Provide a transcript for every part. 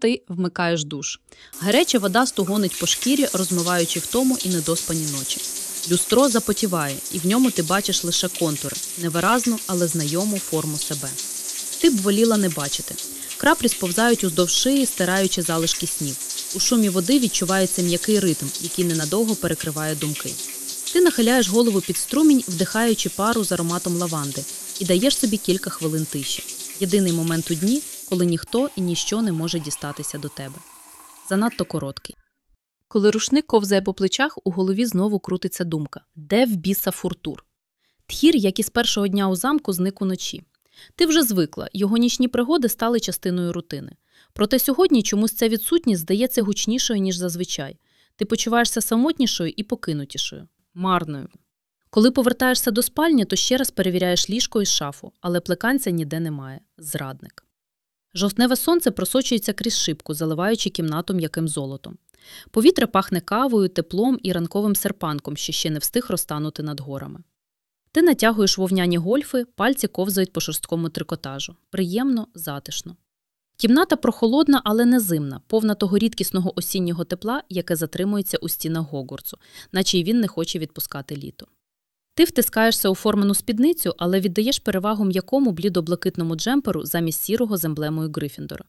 Ти вмикаєш душ. Гаряча вода стугонить по шкірі, розмиваючи втому і недоспані ночі. Люстро запотіває, і в ньому ти бачиш лише контури, невиразну, але знайому форму себе. Ти б воліла не бачити. Краплі сповзають уздовж шиї, стираючи залишки снів. У шумі води відчувається м'який ритм, який ненадовго перекриває думки. Ти нахиляєш голову під струмінь, вдихаючи пару з ароматом лаванди, і даєш собі кілька хвилин тиші. Єдиний момент у дні, коли ніхто і ніщо не може дістатися до тебе. Занадто короткий. Коли рушник ковзає по плечах, у голові знову крутиться думка: де в біса фуртур? Тхір, як і з першого дня у замку, зник уночі. Ти вже звикла, його нічні пригоди стали частиною рутини. Проте сьогодні чомусь ця відсутність здається гучнішою, ніж зазвичай. Ти почуваєшся самотнішою і покинутішою, марною. Коли повертаєшся до спальні, то ще раз перевіряєш ліжко і шафу, але плеканця ніде немає зрадник. Жовтневе сонце просочується крізь шибку, заливаючи кімнату м'яким золотом. Повітря пахне кавою, теплом і ранковим серпанком, що ще не встиг розтанути над горами. Ти натягуєш вовняні гольфи, пальці ковзають по шорсткому трикотажу. Приємно, затишно. Кімната прохолодна, але не зимна, повна того рідкісного осіннього тепла, яке затримується у стінах Гогурцу, наче й він не хоче відпускати літо. Ти втискаєшся у формену спідницю, але віддаєш перевагу м'якому блідо-блакитному джемперу замість сірого з емблемою Грифіндора.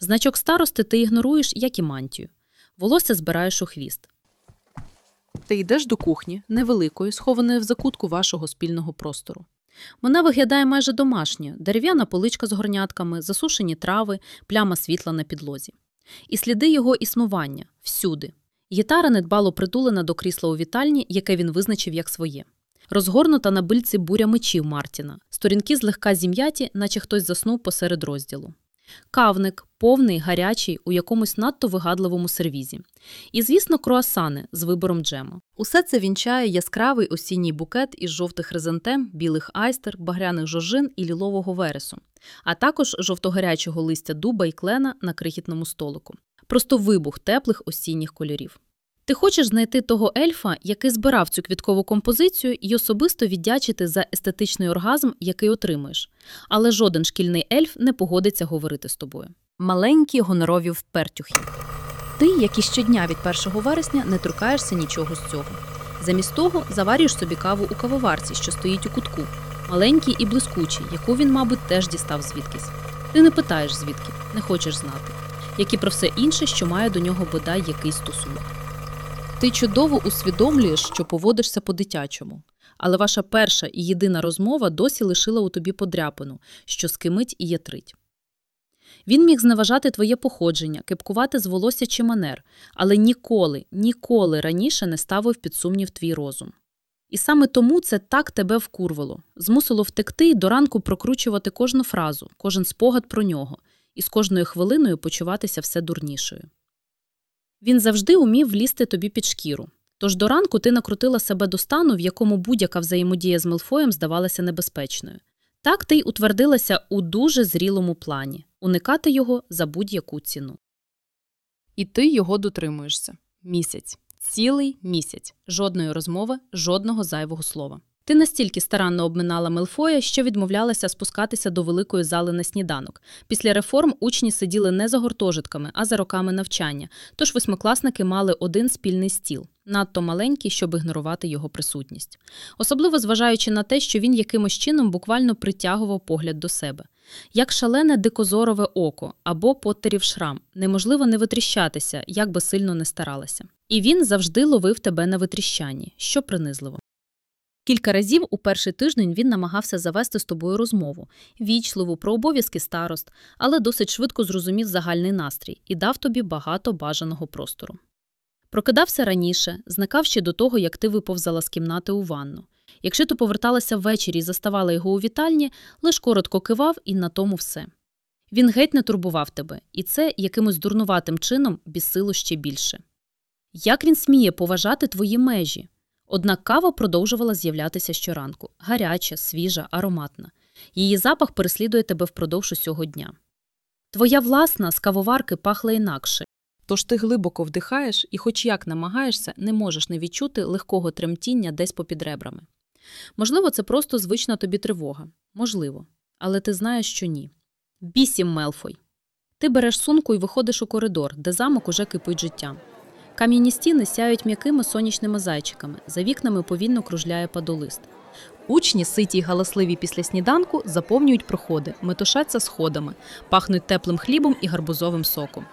Значок старости ти ігноруєш, як і мантію. Волосся збираєш у хвіст. Ти йдеш до кухні, невеликої, схованої в закутку вашого спільного простору. Вона виглядає майже домашньо, дерев'яна поличка з горнятками, засушені трави, пляма світла на підлозі. І сліди його існування всюди. Гітара недбало притулена до крісла у вітальні, яке він визначив як своє. Розгорнута на бильці буря мечів Мартіна, сторінки злегка зім'яті, наче хтось заснув посеред розділу. Кавник, повний, гарячий, у якомусь надто вигадливому сервізі. І, звісно, круасани з вибором джему. Усе це вінчає яскравий осінній букет із жовтих резантем, білих айстер, багряних жожин і лілового вересу, а також жовтогарячого листя дуба і клена на крихітному столику. Просто вибух теплих осінніх кольорів. Ти хочеш знайти того ельфа, який збирав цю квіткову композицію, і особисто віддячити за естетичний оргазм, який отримуєш. Але жоден шкільний ельф не погодиться говорити з тобою. Маленькі гонорові впертюхи. Ти, як і щодня від 1 вересня, не торкаєшся нічого з цього. Замість того заварюєш собі каву у кавоварці, що стоїть у кутку, маленький і блискучий, яку він, мабуть, теж дістав звідкись. Ти не питаєш звідки, не хочеш знати, як і про все інше, що має до нього бодай якийсь стосунок. Ти чудово усвідомлюєш, що поводишся по-дитячому, але ваша перша і єдина розмова досі лишила у тобі подряпину, що скимить і ятрить. Він міг зневажати твоє походження, кипкувати з волосся чи манер, але ніколи, ніколи раніше не ставив під сумнів твій розум. І саме тому це так тебе вкурвало, змусило втекти і до ранку прокручувати кожну фразу, кожен спогад про нього, і з кожною хвилиною почуватися все дурнішою. Він завжди умів влізти тобі під шкіру. Тож до ранку ти накрутила себе до стану, в якому будь-яка взаємодія з Мелфоєм здавалася небезпечною. Так ти й утвердилася у дуже зрілому плані уникати його за будь-яку ціну. І ти його дотримуєшся місяць, цілий місяць, жодної розмови, жодного зайвого слова. Ти настільки старанно обминала Мелфоя, що відмовлялася спускатися до великої зали на сніданок. Після реформ учні сиділи не за гуртожитками, а за роками навчання. Тож восьмикласники мали один спільний стіл, надто маленький, щоб ігнорувати його присутність. Особливо зважаючи на те, що він якимось чином буквально притягував погляд до себе. Як шалене дикозорове око або поттерів шрам, неможливо не витріщатися, як би сильно не старалася. І він завжди ловив тебе на витріщанні, що принизливо. Кілька разів у перший тиждень він намагався завести з тобою розмову, вічливу про обов'язки старост, але досить швидко зрозумів загальний настрій і дав тобі багато бажаного простору. Прокидався раніше, зникав ще до того, як ти виповзала з кімнати у ванну. Якщо ти поверталася ввечері і заставала його у вітальні, лиш коротко кивав і на тому все. Він геть не турбував тебе, і це якимось дурнуватим чином бісило ще більше. Як він сміє поважати твої межі? Однак кава продовжувала з'являтися щоранку гаряча, свіжа, ароматна. Її запах переслідує тебе впродовж усього дня. Твоя власна з кавоварки пахла інакше. Тож ти глибоко вдихаєш і, хоч як намагаєшся, не можеш не відчути легкого тремтіння десь попід ребрами. Можливо, це просто звична тобі тривога. Можливо. Але ти знаєш, що ні. Бісім Мелфой. Ти береш сумку і виходиш у коридор, де замок уже кипить життям. Кам'яні стіни сяють м'якими сонячними зайчиками, за вікнами повільно кружляє падолист. Учні, ситі й галасливі після сніданку, заповнюють проходи, метушаться сходами, пахнуть теплим хлібом і гарбузовим соком.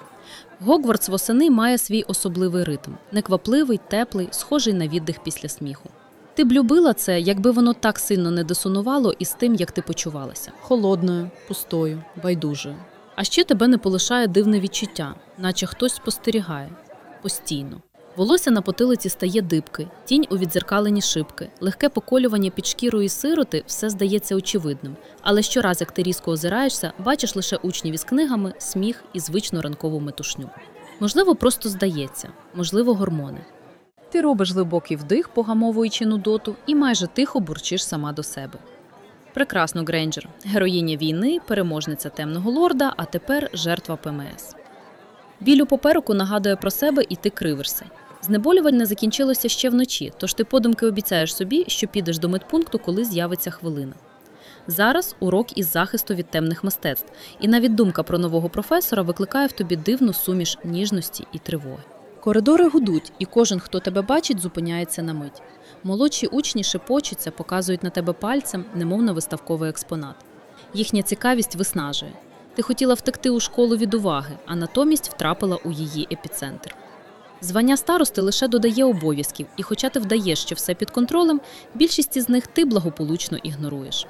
Гогвартс восени має свій особливий ритм неквапливий, теплий, схожий на віддих після сміху. Ти б любила це, якби воно так сильно не дисонувало із тим, як ти почувалася холодною, пустою, байдужою. А ще тебе не полишає дивне відчуття, наче хтось спостерігає постійно. Волосся на потилиці стає дибки, тінь у відзеркалені шибки, легке поколювання під шкірою сироти все здається очевидним. Але щораз, як ти різко озираєшся, бачиш лише учнів із книгами, сміх і звичну ранкову метушню. Можливо, просто здається, можливо, гормони. Ти робиш глибокий вдих, погамовуючи нудоту, і майже тихо бурчиш сама до себе. Прекрасно, Грейнджер, героїня війни, переможниця темного лорда, а тепер жертва ПМС. Біль у попереку нагадує про себе і ти кривишся. Знеболювання закінчилося ще вночі, тож ти подумки обіцяєш собі, що підеш до медпункту, коли з'явиться хвилина. Зараз урок із захисту від темних мистецтв, і навіть думка про нового професора викликає в тобі дивну суміш ніжності і тривоги. Коридори гудуть, і кожен, хто тебе бачить, зупиняється на мить. Молодші учні шепочуться, показують на тебе пальцем, немов на виставковий експонат. Їхня цікавість виснажує. Ти хотіла втекти у школу від уваги, а натомість втрапила у її епіцентр. Звання старости лише додає обов'язків, і хоча ти вдаєш, що все під контролем, більшість із них ти благополучно ігноруєш.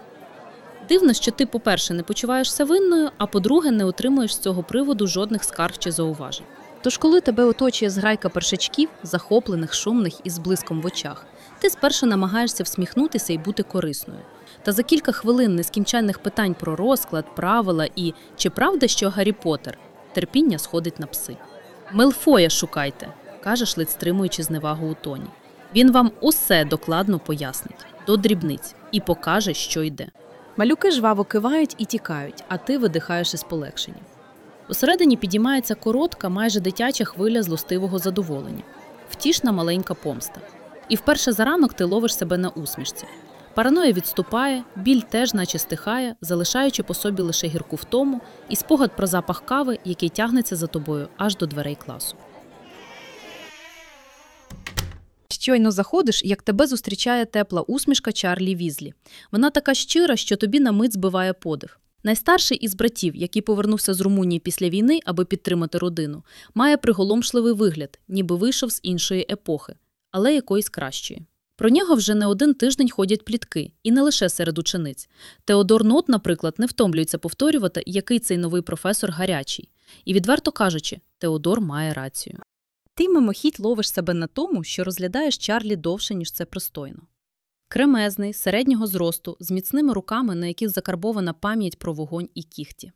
Дивно, що ти, по-перше, не почуваєшся винною, а по-друге, не отримуєш з цього приводу жодних скарг чи зауважень. Тож, коли тебе оточує зграйка першачків, захоплених, шумних і з блиском в очах, ти спершу намагаєшся всміхнутися і бути корисною. Та за кілька хвилин нескінченних питань про розклад, правила і чи правда, що Гаррі Поттер, терпіння сходить на пси. Мелфоя шукайте, кажеш, ледь стримуючи зневагу у тоні. Він вам усе докладно пояснить до дрібниць і покаже, що йде. Малюки жваво кивають і тікають, а ти видихаєш із полегшенням. Усередині підіймається коротка, майже дитяча хвиля злостивого задоволення, втішна маленька помста. І вперше за ранок ти ловиш себе на усмішці. Параноя відступає, біль теж наче стихає, залишаючи по собі лише гірку втому і спогад про запах кави, який тягнеться за тобою аж до дверей класу. Щойно заходиш, як тебе зустрічає тепла усмішка Чарлі Візлі. Вона така щира, що тобі на мить збиває подих. Найстарший із братів, який повернувся з Румунії після війни, аби підтримати родину, має приголомшливий вигляд, ніби вийшов з іншої епохи, але якоїсь кращої. Про нього вже не один тиждень ходять плітки, і не лише серед учениць. Теодор Нот, наприклад, не втомлюється повторювати, який цей новий професор гарячий. І, відверто кажучи, Теодор має рацію. Ти мимохідь ловиш себе на тому, що розглядаєш Чарлі довше, ніж це пристойно. Кремезний, середнього зросту, з міцними руками, на яких закарбована пам'ять про вогонь і кіхті.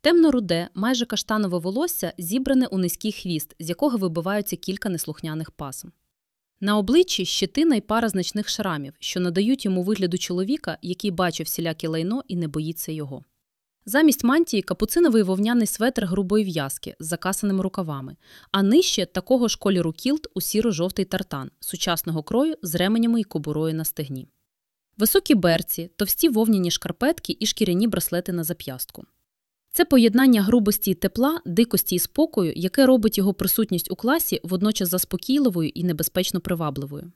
Темно-руде, майже каштанове волосся зібране у низький хвіст, з якого вибиваються кілька неслухняних пасм. На обличчі щетина й пара значних шрамів, що надають йому вигляду чоловіка, який бачив всіляке лайно і не боїться його. Замість мантії капуциновий вовняний светр грубої в'язки з закасаними рукавами, а нижче такого ж кольору кілт у сіро-жовтий тартан сучасного крою з ременями й кобурою на стегні. Високі берці, товсті вовняні шкарпетки і шкіряні браслети на зап'ястку. Це поєднання грубості тепла, дикості і спокою, яке робить його присутність у класі водночас заспокійливою і небезпечно привабливою.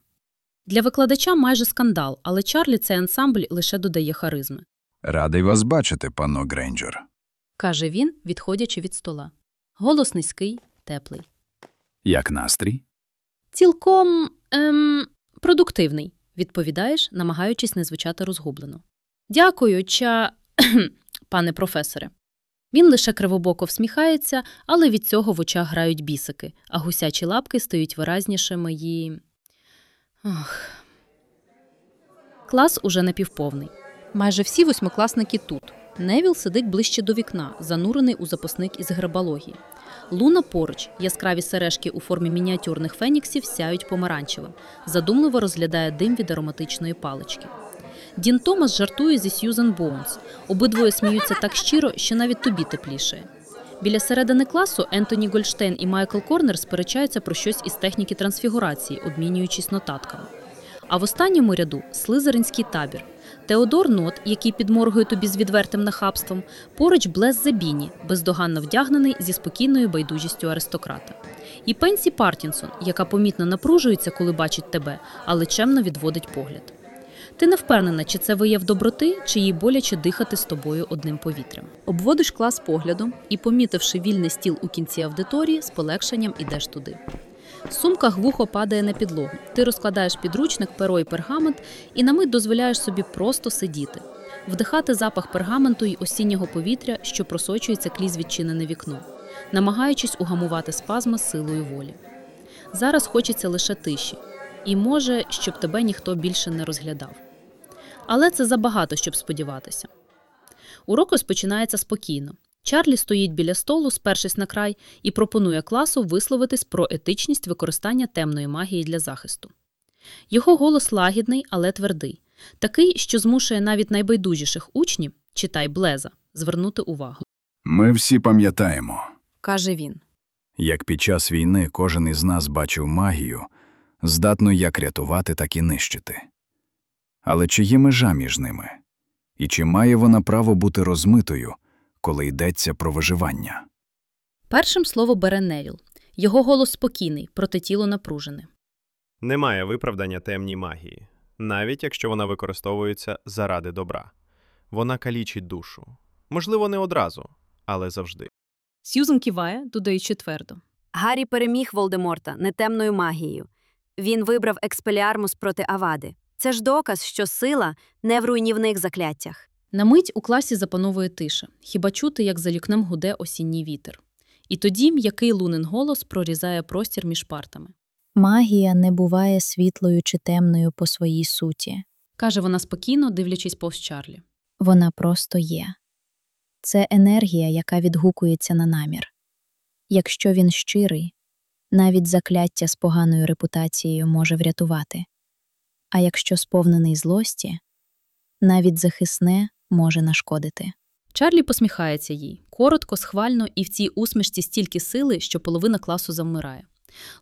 Для викладача майже скандал, але Чарлі цей ансамбль лише додає харизми. Радий вас бачити, пано Грейнджер. каже він, відходячи від стола. Голос низький, теплий. Як настрій? Цілком ем, продуктивний, відповідаєш, намагаючись не звучати розгублено. Дякую, ча. пане професоре. Він лише кривобоко всміхається, але від цього в очах грають бісики, а гусячі лапки стають виразнішими і. Ох. Клас уже напівповний. Майже всі восьмикласники тут. Невіл сидить ближче до вікна, занурений у запасник із гербалогії. Луна поруч, яскраві сережки у формі мініатюрних феніксів сяють помаранчевим, задумливо розглядає дим від ароматичної палички. Дін Томас жартує зі Сьюзен Боунс. Обидвоє сміються так щиро, що навіть тобі тепліше. Біля середини класу Ентоні Гольштейн і Майкл Корнер сперечаються про щось із техніки трансфігурації, обмінюючись нотатками. А в останньому ряду слизеринський табір. Теодор Нот, який підморгує тобі з відвертим нахабством, поруч Блес Забіні, бездоганно вдягнений зі спокійною байдужістю аристократа. І Пенсі Партінсон, яка помітно напружується, коли бачить тебе, але чемно відводить погляд. Ти не впевнена, чи це вияв доброти, чи їй боляче дихати з тобою одним повітрям. Обводиш клас поглядом і, помітивши вільний стіл у кінці аудиторії, з полегшенням ідеш туди. Сумка глухо падає на підлогу. Ти розкладаєш підручник, перо і пергамент і на мить дозволяєш собі просто сидіти, вдихати запах пергаменту й осіннього повітря, що просочується крізь відчинене вікно, намагаючись угамувати спазми силою волі. Зараз хочеться лише тиші, і може, щоб тебе ніхто більше не розглядав. Але це забагато, щоб сподіватися. Урок розпочинається спокійно. Чарлі стоїть біля столу, спершись на край, і пропонує класу висловитись про етичність використання темної магії для захисту. Його голос лагідний, але твердий, такий, що змушує навіть найбайдужіших учнів, читай Блеза, звернути увагу. Ми всі пам'ятаємо, каже він. як під час війни кожен із нас бачив магію, здатну як рятувати, так і нищити. Але чи є межа між ними? І чи має вона право бути розмитою, коли йдеться про виживання? Першим слово бере Невіл. Його голос спокійний, проте тіло напружене. Немає виправдання темній магії, навіть якщо вона використовується заради добра. Вона калічить душу. Можливо, не одразу, але завжди. Сьюзен киває, додаючи твердо. Гаррі переміг Волдеморта не темною магією. Він вибрав експеліармус проти Авади. Це ж доказ, що сила не в руйнівних закляттях. На мить у класі запановує тиша, хіба чути, як за вікном гуде осінній вітер. І тоді м'який Лунин голос прорізає простір між партами. Магія не буває світлою чи темною по своїй суті. Каже вона спокійно, дивлячись повз Чарлі. Вона просто є. Це енергія, яка відгукується на намір. Якщо він щирий, навіть закляття з поганою репутацією може врятувати. А якщо сповнений злості, навіть захисне може нашкодити. Чарлі посміхається їй коротко, схвально, і в цій усмішці стільки сили, що половина класу завмирає.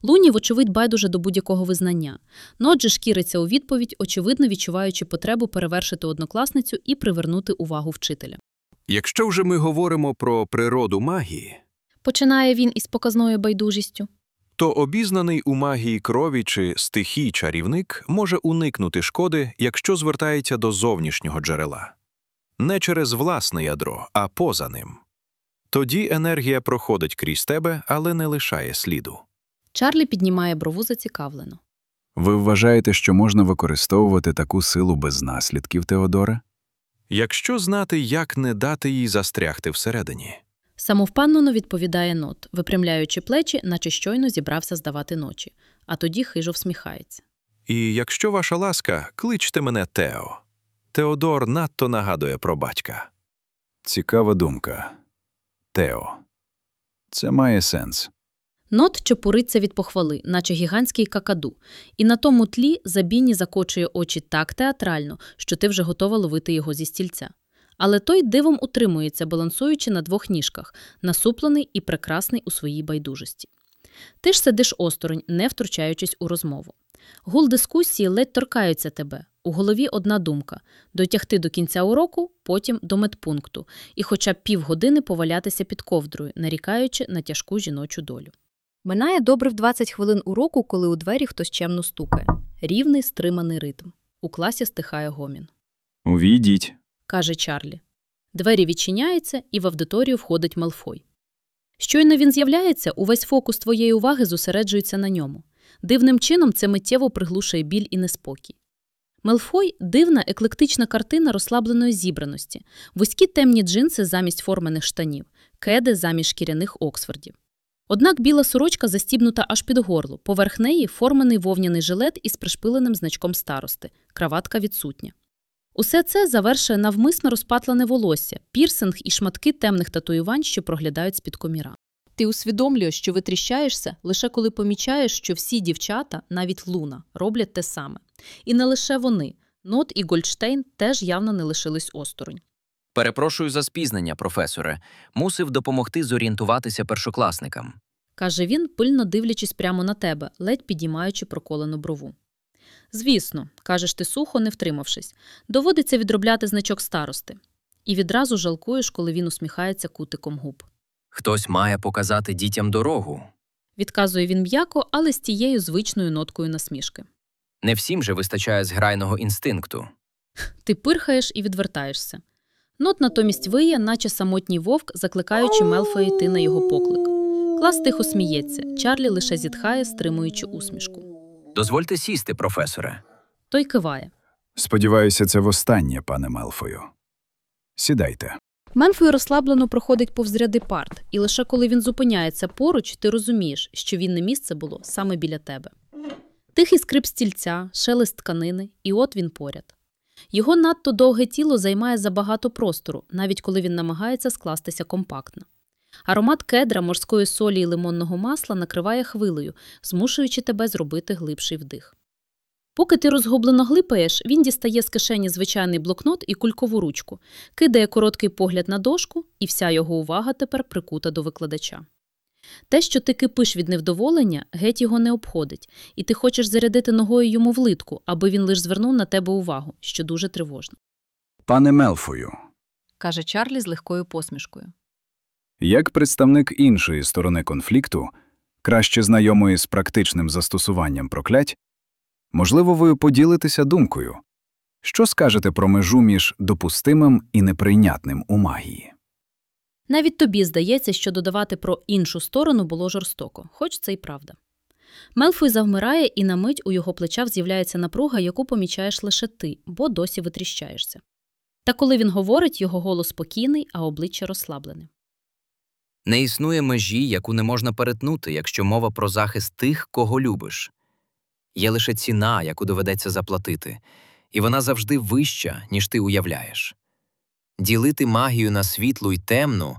Луні, вочевидь, байдуже до будь-якого визнання. Ноджі шкіриться у відповідь, очевидно відчуваючи потребу перевершити однокласницю і привернути увагу вчителя. Якщо вже ми говоримо про природу магії, Починає він із показною байдужістю. То обізнаний у магії крові чи стихій чарівник може уникнути шкоди, якщо звертається до зовнішнього джерела. Не через власне ядро, а поза ним. Тоді енергія проходить крізь тебе, але не лишає сліду. Чарлі піднімає брову зацікавлено. Ви вважаєте, що можна використовувати таку силу без наслідків, Теодоре? Якщо знати, як не дати їй застрягти всередині. Самовпевнено відповідає нот, випрямляючи плечі, наче щойно зібрався здавати ночі, а тоді хижо всміхається. І якщо ваша ласка, кличте мене Тео. Теодор надто нагадує про батька. Цікава думка. Тео. Це має сенс. Нот чепуриться від похвали, наче гігантський какаду, і на тому тлі Забіні закочує очі так театрально, що ти вже готова ловити його зі стільця. Але той дивом утримується, балансуючи на двох ніжках, насуплений і прекрасний у своїй байдужості. Ти ж сидиш осторонь, не втручаючись у розмову. Гул дискусії ледь торкаються тебе. У голові одна думка дотягти до кінця уроку, потім до медпункту, і хоча б півгодини повалятися під ковдрою, нарікаючи на тяжку жіночу долю. Минає добре в 20 хвилин уроку, коли у двері хтось чемно стукає. Рівний стриманий ритм. У класі стихає гомін. Увійдіть. Каже Чарлі. Двері відчиняються, і в аудиторію входить Малфой. Щойно він з'являється, увесь фокус твоєї уваги зосереджується на ньому. Дивним чином це миттєво приглушує біль і неспокій. Мелфой дивна еклектична картина розслабленої зібраності, вузькі темні джинси замість формених штанів, кеди замість шкіряних оксфордів. Однак біла сорочка застібнута аж під горло, поверх неї формений вовняний жилет із пришпиленим значком старости, краватка відсутня. Усе це завершує навмисно розпатлене волосся, пірсинг і шматки темних татуювань, що проглядають з-під коміра. Ти усвідомлюєш, що витріщаєшся лише коли помічаєш, що всі дівчата, навіть Луна, роблять те саме. І не лише вони. Нот і Гольдштейн теж явно не лишились осторонь. Перепрошую за спізнення, професоре. Мусив допомогти зорієнтуватися першокласникам. каже він, пильно дивлячись прямо на тебе, ледь підіймаючи проколену брову. Звісно, кажеш ти сухо, не втримавшись. Доводиться відробляти значок старости. І відразу жалкуєш, коли він усміхається кутиком губ. Хтось має показати дітям дорогу. Відказує він м'яко, але з тією звичною ноткою насмішки. Не всім же вистачає зграйного інстинкту. Ти пирхаєш і відвертаєшся. Нот натомість виє, наче самотній вовк, закликаючи Мелфоя йти на його поклик. Клас тихо сміється, Чарлі лише зітхає, стримуючи усмішку. Дозвольте сісти, професоре. Той киває. Сподіваюся, це востаннє, пане Мелфою. Сідайте. Менфой розслаблено проходить повз ряди парт, і лише коли він зупиняється поруч, ти розумієш, що вільне місце було саме біля тебе. Тихий скрип стільця, шелест тканини, і от він поряд. Його надто довге тіло займає забагато простору, навіть коли він намагається скластися компактно. Аромат кедра, морської солі і лимонного масла накриває хвилею, змушуючи тебе зробити глибший вдих. Поки ти розгублено глипаєш, він дістає з кишені звичайний блокнот і кулькову ручку, кидає короткий погляд на дошку, і вся його увага тепер прикута до викладача. Те, що ти кипиш від невдоволення, геть його не обходить, і ти хочеш зарядити ногою йому в литку, аби він лиш звернув на тебе увагу, що дуже тривожно. Пане Мелфою, каже Чарлі з легкою посмішкою. Як представник іншої сторони конфлікту, краще знайомої з практичним застосуванням проклять, можливо, ви поділитеся думкою. Що скажете про межу між допустимим і неприйнятним у магії? Навіть тобі здається, що додавати про іншу сторону було жорстоко, хоч це й правда. Мелфой завмирає, і на мить у його плечах з'являється напруга, яку помічаєш лише ти, бо досі витріщаєшся. Та коли він говорить, його голос спокійний, а обличчя розслаблене. Не існує межі, яку не можна перетнути, якщо мова про захист тих, кого любиш. Є лише ціна, яку доведеться заплатити, і вона завжди вища, ніж ти уявляєш. Ділити магію на світлу й темну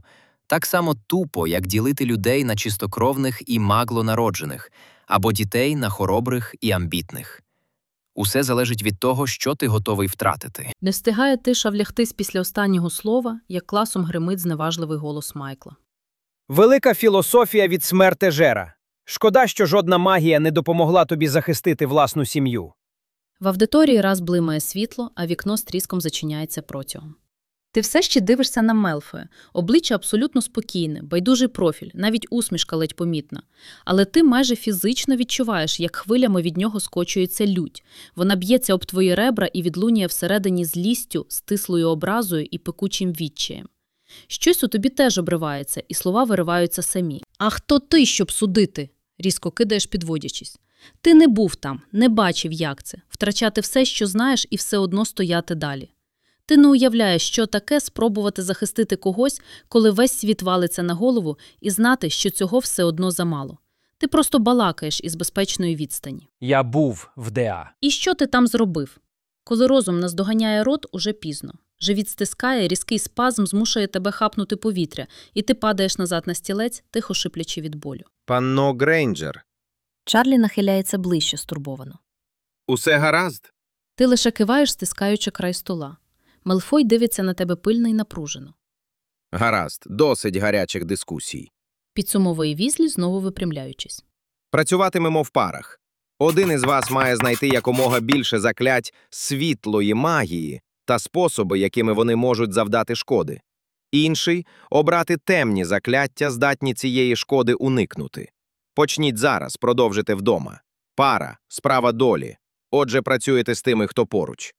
так само тупо, як ділити людей на чистокровних і маглонароджених, або дітей на хоробрих і амбітних. Усе залежить від того, що ти готовий втратити. Не встигає тиша влягтись після останнього слова, як класом гримить зневажливий голос Майкла. Велика філософія від смертежера. Шкода, що жодна магія не допомогла тобі захистити власну сім'ю. В аудиторії раз блимає світло, а вікно з тріском зачиняється протягом. Ти все ще дивишся на Мелфоя. Обличчя абсолютно спокійне, байдужий профіль, навіть усмішка ледь помітна. Але ти майже фізично відчуваєш, як хвилями від нього скочується лють. Вона б'ється об твої ребра і відлунює всередині злістю, стислою образою і пекучим відчаєм. Щось у тобі теж обривається, і слова вириваються самі. А хто ти, щоб судити? різко кидаєш, підводячись. Ти не був там, не бачив, як це втрачати все, що знаєш, і все одно стояти далі. Ти не уявляєш, що таке спробувати захистити когось, коли весь світ валиться на голову, і знати, що цього все одно замало. Ти просто балакаєш із безпечної відстані. Я був в ДА. І що ти там зробив? Коли розум наздоганяє рот, уже пізно. Живіт стискає, різкий спазм змушує тебе хапнути повітря, і ти падаєш назад на стілець, тихо шиплячи від болю. Панно Грейнджер, Чарлі нахиляється ближче стурбовано. усе гаразд? Ти лише киваєш, стискаючи край стола. Мелфой дивиться на тебе пильно і напружено. Гаразд, досить гарячих дискусій. Підсумовує візлі, знову випрямляючись. Працюватимемо в парах. Один із вас має знайти якомога більше заклять світлої магії та способи, якими вони можуть завдати шкоди. Інший обрати темні закляття, здатні цієї шкоди уникнути. Почніть зараз, продовжите вдома. Пара, справа долі. Отже, працюєте з тими, хто поруч.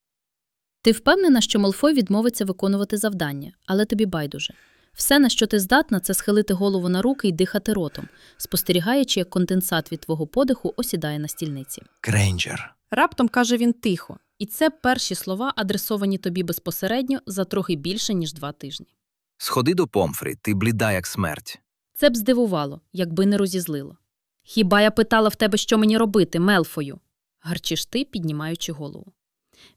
Ти впевнена, що Малфой відмовиться виконувати завдання, але тобі байдуже. Все, на що ти здатна, це схилити голову на руки і дихати ротом, спостерігаючи, як конденсат від твого подиху осідає на стільниці. Крейнджер. Раптом каже він тихо, і це перші слова, адресовані тобі безпосередньо за трохи більше, ніж два тижні. Сходи до Помфрі, ти бліда, як смерть. Це б здивувало, якби не розізлило. Хіба я питала в тебе, що мені робити, Мелфою? гарчиш ти, піднімаючи голову.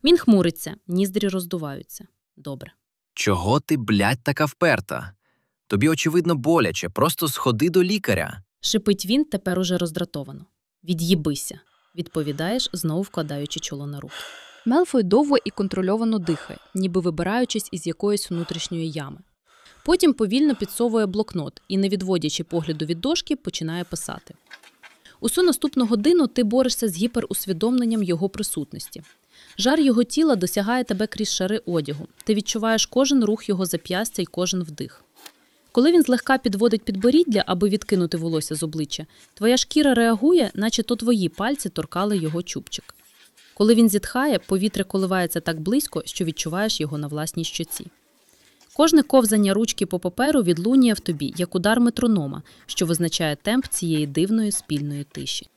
Він хмуриться, ніздрі роздуваються. Добре. Чого ти, блядь, така вперта? Тобі, очевидно, боляче, просто сходи до лікаря. Шипить він тепер уже роздратовано. Від'їбися, відповідаєш, знову вкладаючи чоло на руки. Мелфой довго і контрольовано дихає, ніби вибираючись із якоїсь внутрішньої ями. Потім повільно підсовує блокнот і, не відводячи погляду від дошки, починає писати. Усю наступну годину ти борешся з гіперусвідомленням його присутності. Жар його тіла досягає тебе крізь шари одягу. Ти відчуваєш кожен рух його зап'ястя і кожен вдих. Коли він злегка підводить підборіддя, аби відкинути волосся з обличчя, твоя шкіра реагує, наче то твої пальці торкали його чубчик. Коли він зітхає, повітря коливається так близько, що відчуваєш його на власній щоці. Кожне ковзання ручки по паперу відлунює в тобі, як удар метронома, що визначає темп цієї дивної спільної тиші.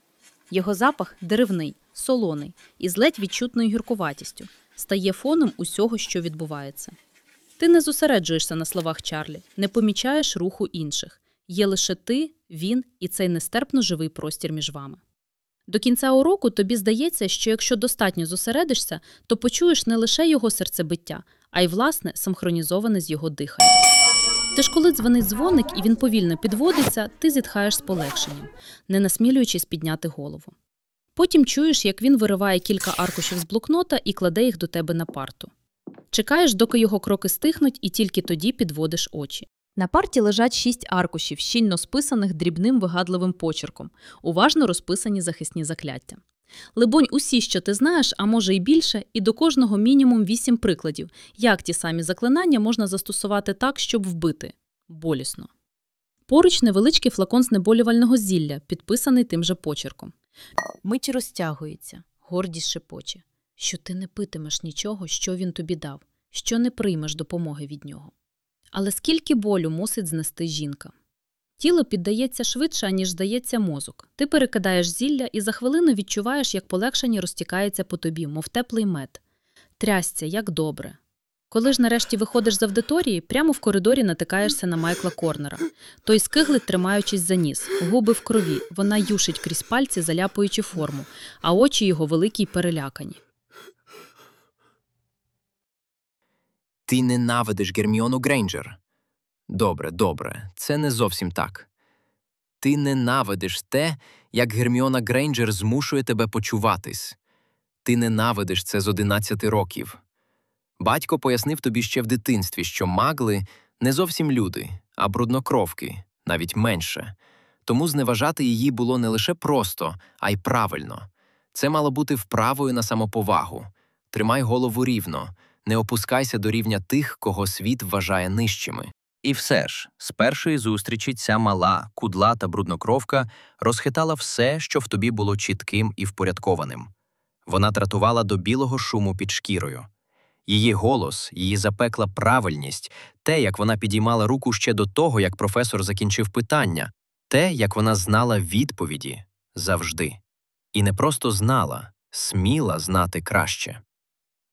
Його запах деревний, солоний і з ледь відчутною гіркуватістю, стає фоном усього, що відбувається. Ти не зосереджуєшся на словах Чарлі, не помічаєш руху інших. Є лише ти, він і цей нестерпно живий простір між вами. До кінця уроку тобі здається, що якщо достатньо зосередишся, то почуєш не лише його серцебиття, а й власне синхронізоване з його диханням. Тож, коли дзвонить дзвоник і він повільно підводиться, ти зітхаєш з полегшенням, не насмілюючись підняти голову. Потім чуєш, як він вириває кілька аркушів з блокнота і кладе їх до тебе на парту. Чекаєш, доки його кроки стихнуть, і тільки тоді підводиш очі. На парті лежать шість аркушів, щільно списаних дрібним вигадливим почерком, уважно розписані захисні закляття. Либонь, усі, що ти знаєш, а може й більше, і до кожного мінімум вісім прикладів, як ті самі заклинання можна застосувати так, щоб вбити болісно. Поруч невеличкий флакон знеболювального зілля, підписаний тим же почерком. Мить розтягується, гордість шепоче, що ти не питимеш нічого, що він тобі дав, що не приймеш допомоги від нього. Але скільки болю мусить знести жінка? Тіло піддається швидше, ніж здається мозок. Ти перекидаєш зілля і за хвилину відчуваєш, як полегшення розтікається по тобі, мов теплий мед. Трясця, як добре. Коли ж нарешті виходиш з аудиторії, прямо в коридорі натикаєшся на Майкла Корнера. Той скиглить, тримаючись за ніс, губи в крові, вона юшить крізь пальці, заляпуючи форму, а очі його великі й перелякані. Ти ненавидиш Герміону Грейнджер. Добре, добре, це не зовсім так. Ти ненавидиш те, як Герміона Грейнджер змушує тебе почуватись. Ти ненавидиш це з 11 років. Батько пояснив тобі ще в дитинстві, що магли не зовсім люди, а бруднокровки, навіть менше. Тому зневажати її було не лише просто, а й правильно. Це мало бути вправою на самоповагу. Тримай голову рівно, не опускайся до рівня тих, кого світ вважає нижчими. І все ж, з першої зустрічі ця мала, кудлата бруднокровка розхитала все, що в тобі було чітким і впорядкованим. Вона тратувала до білого шуму під шкірою. Її голос, її запекла правильність, те, як вона підіймала руку ще до того, як професор закінчив питання, те, як вона знала відповіді завжди. І не просто знала, сміла знати краще.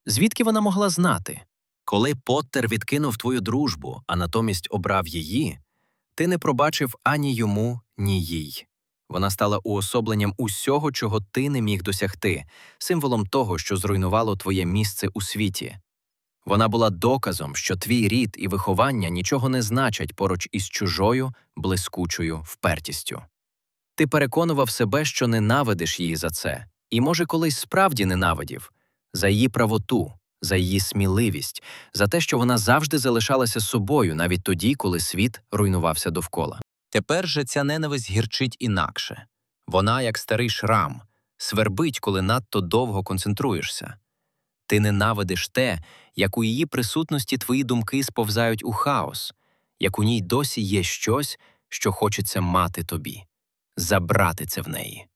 Звідки вона могла знати? Коли Поттер відкинув твою дружбу, а натомість обрав її, ти не пробачив ані йому, ні їй. Вона стала уособленням усього, чого ти не міг досягти, символом того, що зруйнувало твоє місце у світі. Вона була доказом, що твій рід і виховання нічого не значать поруч із чужою, блискучою впертістю. Ти переконував себе, що ненавидиш її за це, і, може, колись справді ненавидів за її правоту, за її сміливість, за те, що вона завжди залишалася собою навіть тоді, коли світ руйнувався довкола. Тепер же ця ненависть гірчить інакше вона, як старий шрам, свербить, коли надто довго концентруєшся. Ти ненавидиш те, як у її присутності твої думки сповзають у хаос, як у ній досі є щось, що хочеться мати тобі, забрати це в неї.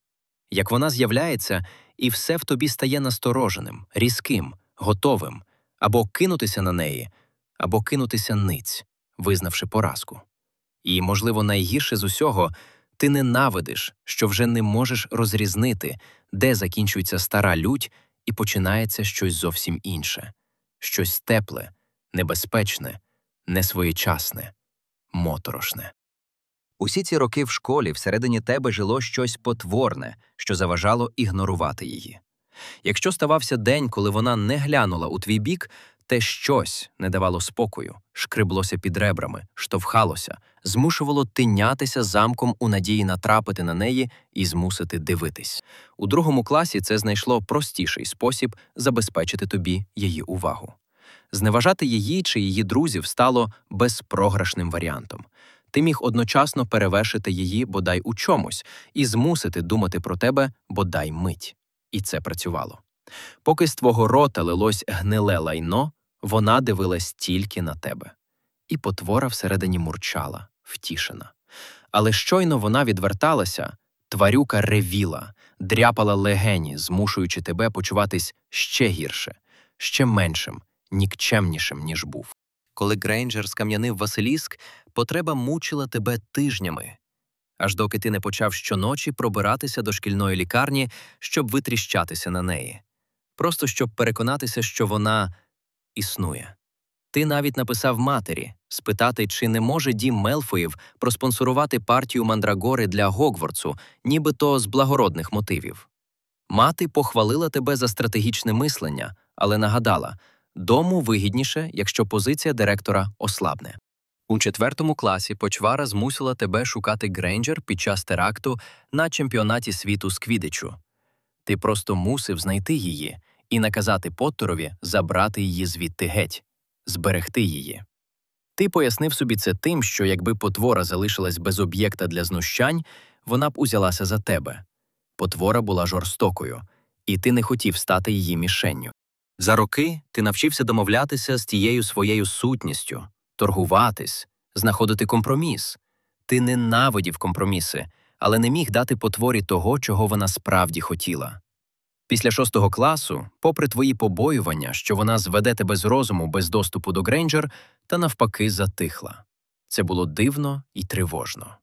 Як вона з'являється, і все в тобі стає настороженим, різким, готовим або кинутися на неї, або кинутися ниць, визнавши поразку. І, можливо, найгірше з усього ти ненавидиш, що вже не можеш розрізнити, де закінчується стара лють і починається щось зовсім інше, щось тепле, небезпечне, несвоєчасне, моторошне. Усі ці роки в школі всередині тебе жило щось потворне, що заважало ігнорувати її. Якщо ставався день, коли вона не глянула у твій бік, те щось не давало спокою, шкриблося під ребрами, штовхалося, змушувало тинятися замком у надії натрапити на неї і змусити дивитись. У другому класі це знайшло простіший спосіб забезпечити тобі її увагу. Зневажати її чи її друзів стало безпрограшним варіантом. Ти міг одночасно перевершити її бодай у чомусь і змусити думати про тебе бодай мить. І це працювало. Поки з твого рота лилось гниле лайно, вона дивилась тільки на тебе. І потвора всередині мурчала, втішена. Але щойно вона відверталася, тварюка ревіла, дряпала легені, змушуючи тебе почуватись ще гірше, ще меншим, нікчемнішим, ніж був. Коли Грейнджер скам'янив Василіск, потреба мучила тебе тижнями, аж доки ти не почав щоночі пробиратися до шкільної лікарні, щоб витріщатися на неї, просто щоб переконатися, що вона існує. Ти навіть написав матері спитати, чи не може дім Мелфоїв проспонсорувати партію Мандрагори для Гогвартсу, нібито з благородних мотивів. Мати похвалила тебе за стратегічне мислення, але нагадала дому вигідніше, якщо позиція директора ослабне. У четвертому класі почвара змусила тебе шукати Грейнджер під час теракту на чемпіонаті світу з Квідичу. Ти просто мусив знайти її і наказати Поттерові забрати її звідти геть, зберегти її. Ти пояснив собі це тим, що якби потвора залишилась без об'єкта для знущань, вона б узялася за тебе. Потвора була жорстокою, і ти не хотів стати її мішенню. За роки ти навчився домовлятися з тією своєю сутністю, торгуватись, знаходити компроміс. Ти ненавидів компроміси, але не міг дати потворі того, чого вона справді хотіла. Після шостого класу, попри твої побоювання, що вона зведе тебе з розуму без доступу до Грейнджер, та навпаки затихла. Це було дивно і тривожно.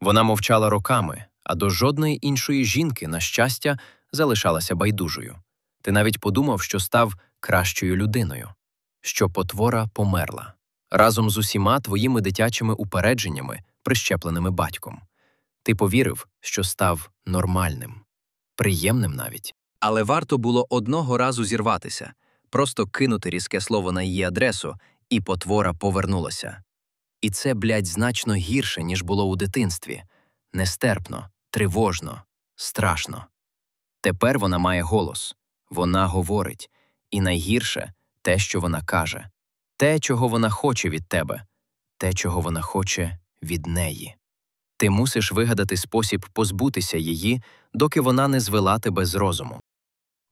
Вона мовчала роками, а до жодної іншої жінки, на щастя, залишалася байдужою. Ти навіть подумав, що став кращою людиною, що потвора померла разом з усіма твоїми дитячими упередженнями, прищепленими батьком. Ти повірив, що став нормальним, приємним навіть. Але варто було одного разу зірватися, просто кинути різке слово на її адресу, і потвора повернулася. І це, блядь, значно гірше, ніж було у дитинстві нестерпно, тривожно, страшно. Тепер вона має голос, вона говорить, і найгірше те, що вона каже, те, чого вона хоче від тебе, те, чого вона хоче від неї. Ти мусиш вигадати спосіб позбутися її, доки вона не звела тебе з розуму.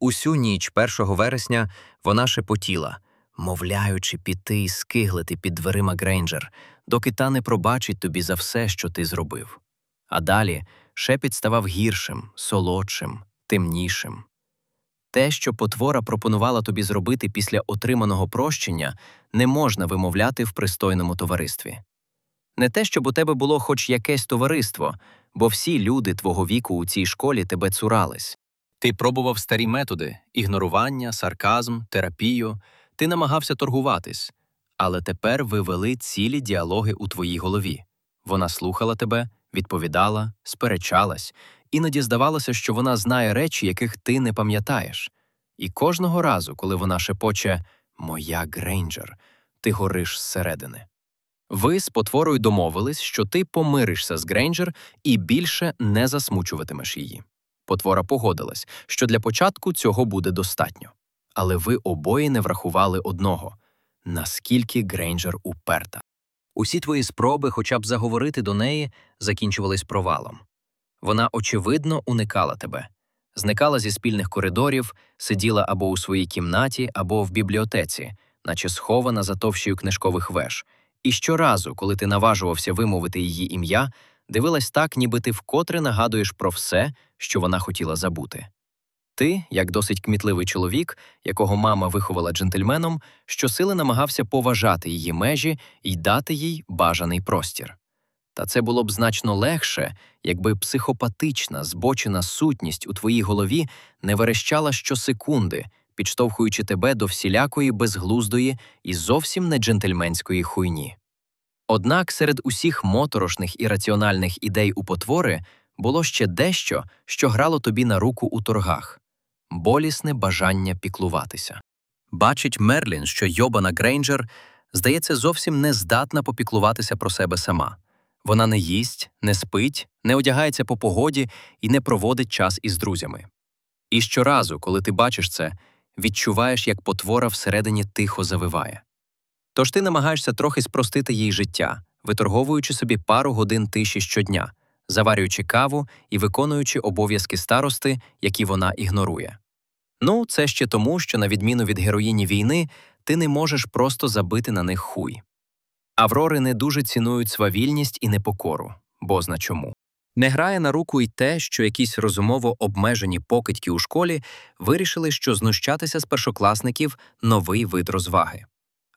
Усю ніч 1 вересня вона шепотіла, мовляючи піти і скиглити під дверима Грейнджер, доки та не пробачить тобі за все, що ти зробив. А далі шепіт ставав гіршим, солодшим, темнішим. Те, що потвора пропонувала тобі зробити після отриманого прощення, не можна вимовляти в пристойному товаристві. Не те, щоб у тебе було хоч якесь товариство, бо всі люди твого віку у цій школі тебе цурались. Ти пробував старі методи ігнорування, сарказм, терапію, ти намагався торгуватись, але тепер ви вели цілі діалоги у твоїй голові. Вона слухала тебе, відповідала, сперечалась, іноді здавалося, що вона знає речі, яких ти не пам'ятаєш. І кожного разу, коли вона шепоче Моя Грейнджер, ти гориш зсередини. Ви з потворою домовились, що ти помиришся з Грейнджер і більше не засмучуватимеш її. Потвора погодилась, що для початку цього буде достатньо. Але ви обоє не врахували одного наскільки Грейнджер уперта. Усі твої спроби, хоча б заговорити до неї, закінчувались провалом. Вона, очевидно, уникала тебе, зникала зі спільних коридорів, сиділа або у своїй кімнаті, або в бібліотеці, наче схована за товщею книжкових веж. І щоразу, коли ти наважувався вимовити її ім'я, дивилась так, ніби ти вкотре нагадуєш про все, що вона хотіла забути. Ти, як досить кмітливий чоловік, якого мама виховала джентльменом, щосили намагався поважати її межі і дати їй бажаний простір. Та це було б значно легше, якби психопатична, збочена сутність у твоїй голові не верещала щосекунди, підштовхуючи тебе до всілякої безглуздої і зовсім не джентльменської хуйні. Однак серед усіх моторошних і раціональних ідей у потвори було ще дещо, що грало тобі на руку у торгах болісне бажання піклуватися. Бачить Мерлін, що йобана Грейнджер, здається, зовсім не здатна попіклуватися про себе сама. Вона не їсть, не спить, не одягається по погоді і не проводить час із друзями. І щоразу, коли ти бачиш це, відчуваєш, як потвора всередині тихо завиває. Тож ти намагаєшся трохи спростити їй життя, виторговуючи собі пару годин тиші щодня, заварюючи каву і виконуючи обов'язки старости, які вона ігнорує. Ну, це ще тому, що, на відміну від героїні війни, ти не можеш просто забити на них хуй. Аврори не дуже цінують свавільність і непокору, бозна чому. Не грає на руку й те, що якісь розумово обмежені покидьки у школі вирішили, що знущатися з першокласників новий вид розваги.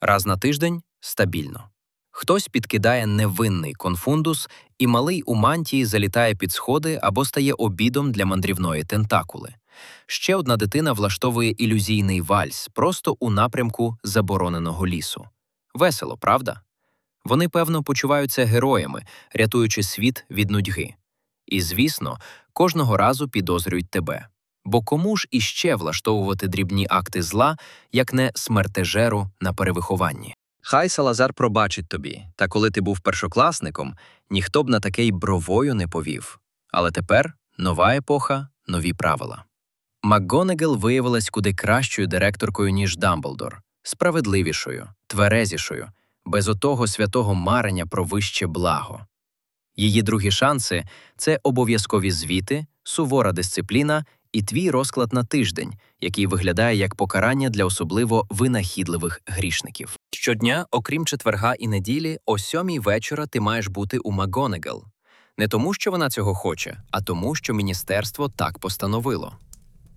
Раз на тиждень стабільно. Хтось підкидає невинний конфундус, і малий у мантії залітає під сходи або стає обідом для мандрівної тентакули. Ще одна дитина влаштовує ілюзійний вальс просто у напрямку забороненого лісу. Весело, правда? Вони, певно, почуваються героями, рятуючи світ від нудьги. І, звісно, кожного разу підозрюють тебе. Бо кому ж іще влаштовувати дрібні акти зла, як не смертежеру на перевихованні? Хай Салазар пробачить тобі, та коли ти був першокласником, ніхто б на таке й бровою не повів. Але тепер нова епоха, нові правила. МакГонегел виявилась куди кращою директоркою, ніж Дамблдор, справедливішою, тверезішою, без отого святого марення про вище благо. Її другі шанси це обов'язкові звіти, сувора дисципліна і твій розклад на тиждень, який виглядає як покарання для особливо винахідливих грішників. Щодня, окрім четверга і неділі, о сьомій вечора ти маєш бути у МакГонегел. Не тому, що вона цього хоче, а тому, що міністерство так постановило.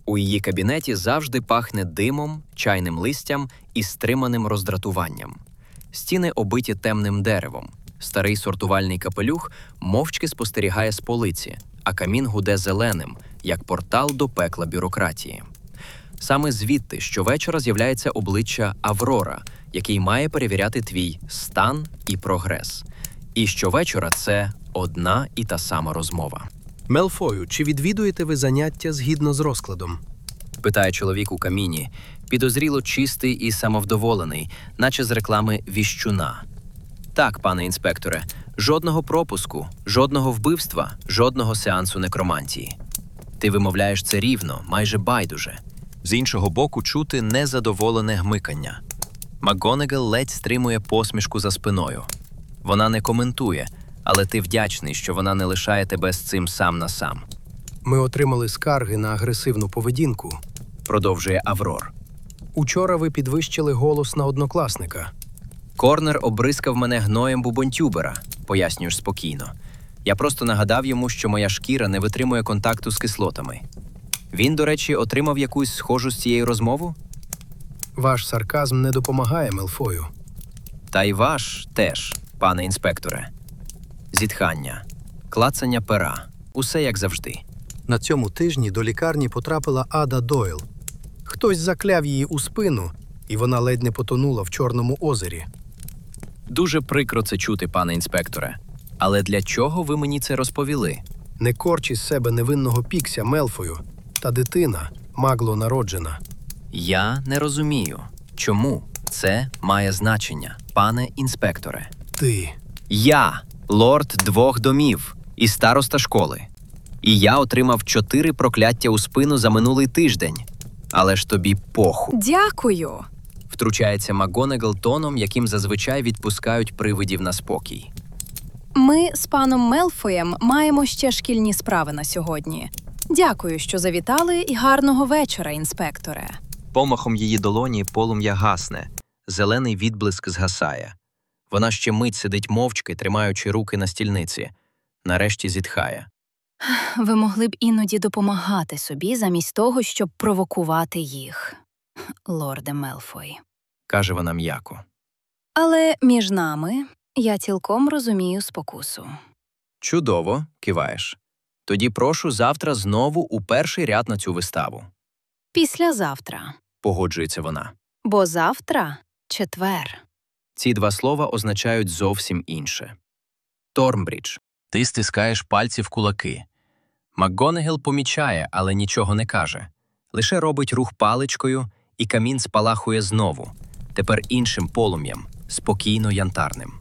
У її кабінеті завжди пахне димом, чайним листям і стриманим роздратуванням. Стіни обиті темним деревом. Старий сортувальний капелюх мовчки спостерігає з полиці, а камін гуде зеленим, як портал до пекла бюрократії. Саме звідти щовечора з'являється обличчя Аврора, який має перевіряти твій стан і прогрес. І щовечора це одна і та сама розмова. Мелфою, чи відвідуєте ви заняття згідно з розкладом? питає чоловік у каміні, підозріло чистий і самовдоволений, наче з реклами віщуна. Так, пане інспекторе, жодного пропуску, жодного вбивства, жодного сеансу некромантії. Ти вимовляєш це рівно, майже байдуже. З іншого боку, чути незадоволене гмикання. МакГонегел ледь стримує посмішку за спиною. Вона не коментує, але ти вдячний, що вона не лишає тебе з цим сам на сам, Ми отримали скарги на агресивну поведінку. продовжує Аврор. Учора ви підвищили голос на однокласника. Корнер обрискав мене гноєм бубонтюбера, пояснюєш спокійно. Я просто нагадав йому, що моя шкіра не витримує контакту з кислотами. Він, до речі, отримав якусь схожу з цією розмову? Ваш сарказм не допомагає Мелфою. Та й ваш теж, пане інспекторе. Зітхання, клацання пера, усе як завжди. На цьому тижні до лікарні потрапила Ада Дойл. Хтось закляв її у спину, і вона ледь не потонула в Чорному озері. Дуже прикро це чути, пане інспекторе. Але для чого ви мені це розповіли? Не корч із себе невинного пікся Мелфою, та дитина магло народжена. Я не розумію, чому це має значення, пане інспекторе. Ти. Я лорд двох домів і староста школи. І я отримав чотири прокляття у спину за минулий тиждень. Але ж тобі поху. Дякую. Втручається МакГонегал тоном, яким зазвичай відпускають привидів на спокій. Ми з паном Мелфоєм маємо ще шкільні справи на сьогодні. Дякую, що завітали, і гарного вечора, інспекторе. Помахом її долоні полум'я гасне, зелений відблиск згасає. Вона ще мить сидить мовчки, тримаючи руки на стільниці. Нарешті зітхає. Ви могли б іноді допомагати собі замість того, щоб провокувати їх, лорде Мелфой. каже вона м'яко. Але між нами я цілком розумію спокусу. Чудово, киваєш. Тоді прошу завтра знову у перший ряд на цю виставу. Післязавтра, Погоджується вона. бо завтра четвер. Ці два слова означають зовсім інше. Тормбрідж. Ти стискаєш пальці в кулаки. МакГонегел помічає, але нічого не каже. Лише робить рух паличкою, і камін спалахує знову, тепер іншим полум'ям, спокійно янтарним.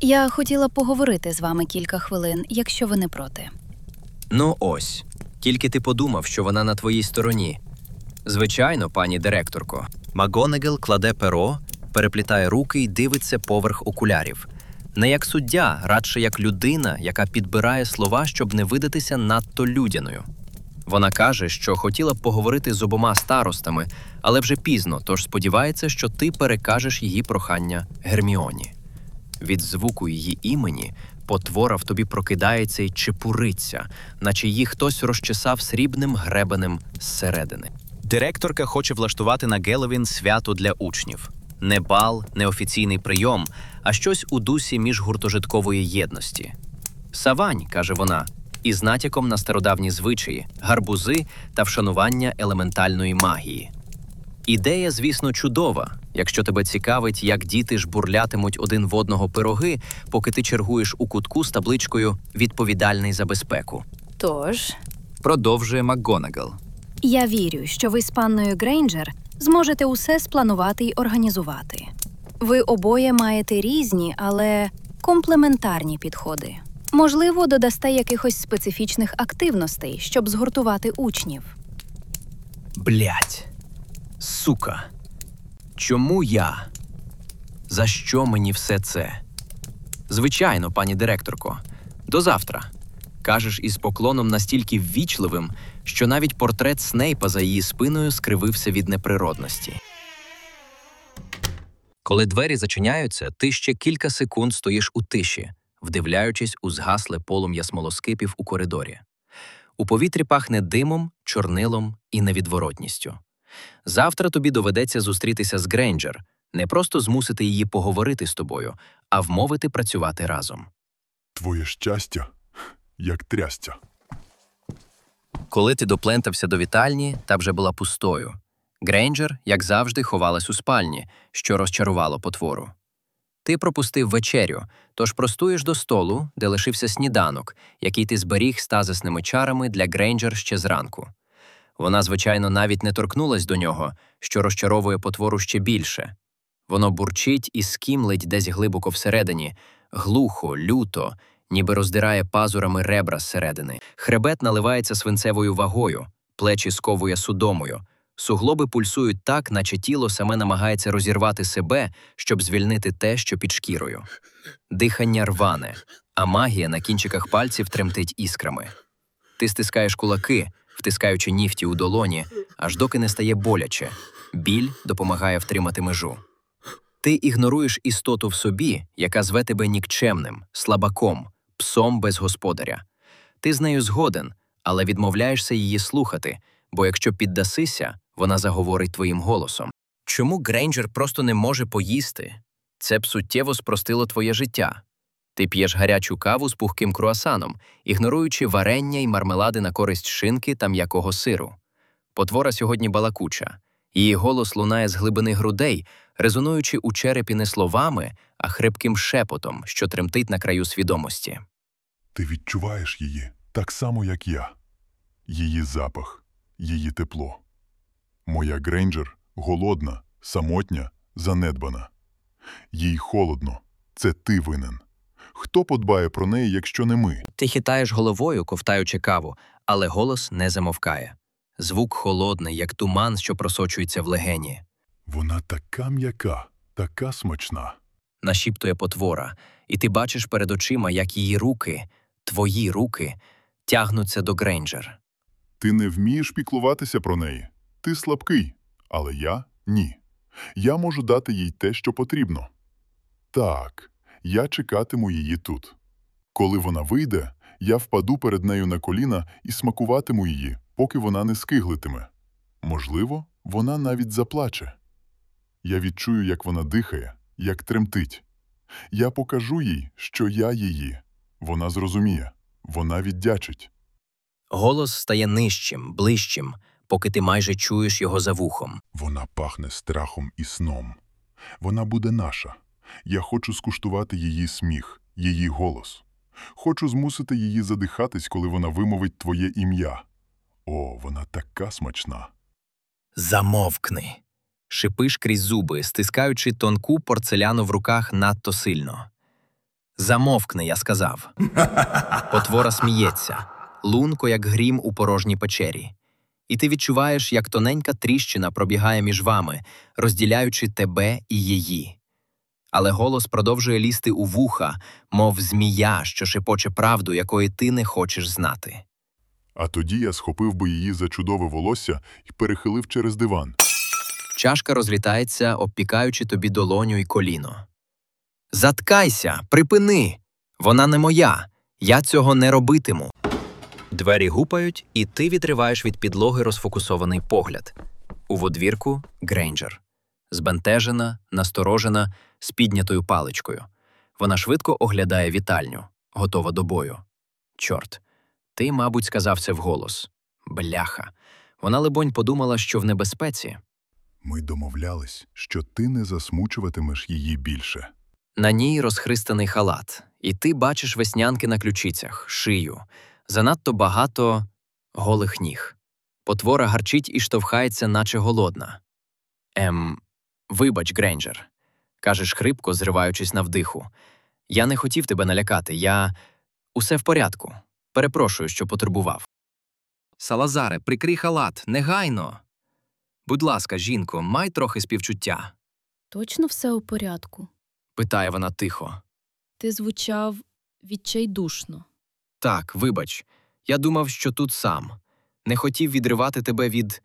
Я хотіла поговорити з вами кілька хвилин, якщо ви не проти. Ну ось, тільки ти подумав, що вона на твоїй стороні. Звичайно, пані директорко. МакГонегел кладе перо, переплітає руки і дивиться поверх окулярів. Не як суддя, радше як людина, яка підбирає слова, щоб не видатися надто людяною. Вона каже, що хотіла б поговорити з обома старостами, але вже пізно, тож сподівається, що ти перекажеш її прохання Герміоні. Від звуку її імені потвора в тобі прокидається й чепуриться, наче її хтось розчесав срібним гребенем зсередини. Директорка хоче влаштувати на Геловін свято для учнів. Не бал, не офіційний прийом, а щось у дусі міжгуртожиткової єдності. Савань, каже вона, із натяком на стародавні звичаї, гарбузи та вшанування елементальної магії. Ідея, звісно, чудова, якщо тебе цікавить, як діти жбурлятимуть один в одного пироги, поки ти чергуєш у кутку з табличкою Відповідальний за безпеку. Тож, Продовжує МакГонагал. я вірю, що ви з панною Грейнджер зможете усе спланувати й організувати. Ви обоє маєте різні, але комплементарні підходи. Можливо, додасте якихось специфічних активностей, щоб згуртувати учнів. Блять. Сука. Чому я? За що мені все це? Звичайно, пані директорко. До завтра. Кажеш із поклоном настільки ввічливим, що навіть портрет Снейпа за її спиною скривився від неприродності. Коли двері зачиняються, ти ще кілька секунд стоїш у тиші, вдивляючись у згасле полум'я смолоскипів у коридорі. У повітрі пахне димом, чорнилом і невідворотністю. Завтра тобі доведеться зустрітися з Грейнджер, не просто змусити її поговорити з тобою, а вмовити працювати разом. Твоє щастя, як трястя. Коли ти доплентався до вітальні, та вже була пустою. Грейнджер, як завжди, ховалась у спальні, що розчарувало потвору. Ти пропустив вечерю, тож простуєш до столу, де лишився сніданок, який ти зберіг стазисними чарами для Грейнджер ще зранку. Вона, звичайно, навіть не торкнулась до нього, що розчаровує потвору ще більше. Воно бурчить і скімлить десь глибоко всередині, глухо, люто, ніби роздирає пазурами ребра зсередини. Хребет наливається свинцевою вагою, плечі сковує судомою. Суглоби пульсують так, наче тіло саме намагається розірвати себе, щоб звільнити те, що під шкірою. Дихання рване, а магія на кінчиках пальців тремтить іскрами. Ти стискаєш кулаки, втискаючи нігті у долоні, аж доки не стає боляче. Біль допомагає втримати межу. Ти ігноруєш істоту в собі, яка зве тебе нікчемним, слабаком, псом без господаря. Ти з нею згоден, але відмовляєшся її слухати, бо якщо піддасися, вона заговорить твоїм голосом. Чому Грейнджер просто не може поїсти? Це б суттєво спростило твоє життя. Ти п'єш гарячу каву з пухким круасаном, ігноруючи варення й мармелади на користь шинки та м'якого сиру. Потвора сьогодні балакуча. Її голос лунає з глибини грудей, резонуючи у черепі не словами, а хрипким шепотом, що тремтить на краю свідомості. Ти відчуваєш її так само, як я. Її запах, її тепло. Моя Грейнджер голодна, самотня, занедбана. Їй холодно. Це ти винен. Хто подбає про неї, якщо не ми? Ти хитаєш головою, ковтаючи каву, але голос не замовкає. Звук холодний, як туман, що просочується в легені. Вона така м'яка, така смачна. Нашіптує потвора, і ти бачиш перед очима, як її руки, твої руки, тягнуться до Грейнджер. Ти не вмієш піклуватися про неї. Ти слабкий, але я ні. Я можу дати їй те, що потрібно. Так, я чекатиму її тут. Коли вона вийде, я впаду перед нею на коліна і смакуватиму її, поки вона не скиглитиме. Можливо, вона навіть заплаче. Я відчую, як вона дихає, як тремтить. Я покажу їй, що я її. Вона зрозуміє, вона віддячить. Голос стає нижчим, ближчим, поки ти майже чуєш його за вухом. Вона пахне страхом і сном. Вона буде наша. Я хочу скуштувати її сміх, її голос. Хочу змусити її задихатись, коли вона вимовить твоє ім'я. О, вона така смачна. Замовкни. Шипиш крізь зуби, стискаючи тонку порцеляну в руках надто сильно. Замовкни, я сказав. Потвора сміється, лунко, як грім у порожній печері. І ти відчуваєш, як тоненька тріщина пробігає між вами, розділяючи тебе і її. Але голос продовжує лізти у вуха, мов змія, що шепоче правду, якої ти не хочеш знати. А тоді я схопив би її за чудове волосся і перехилив через диван. Чашка розлітається, обпікаючи тобі долоню й коліно. Заткайся, припини! Вона не моя. Я цього не робитиму. Двері гупають, і ти відриваєш від підлоги розфокусований погляд. У водвірку Грейнджер. Збентежена, насторожена, з піднятою паличкою. Вона швидко оглядає вітальню, готова до бою. Чорт, ти, мабуть, сказав це вголос. Бляха. Вона, либонь, подумала, що в небезпеці. Ми домовлялись, що ти не засмучуватимеш її більше. На ній розхристаний халат, і ти бачиш веснянки на ключицях, шию, занадто багато голих ніг. Потвора гарчить і штовхається, наче голодна. Ем, вибач, Грейнджер, кажеш хрипко, зриваючись на вдиху. Я не хотів тебе налякати. Я. Усе в порядку. Перепрошую, що потурбував. Салазаре, прикрий халат, негайно. Будь ласка, жінко, май трохи співчуття, Точно все у порядку. питає вона тихо. Ти звучав відчайдушно. Так, вибач, я думав, що тут сам. Не хотів відривати тебе від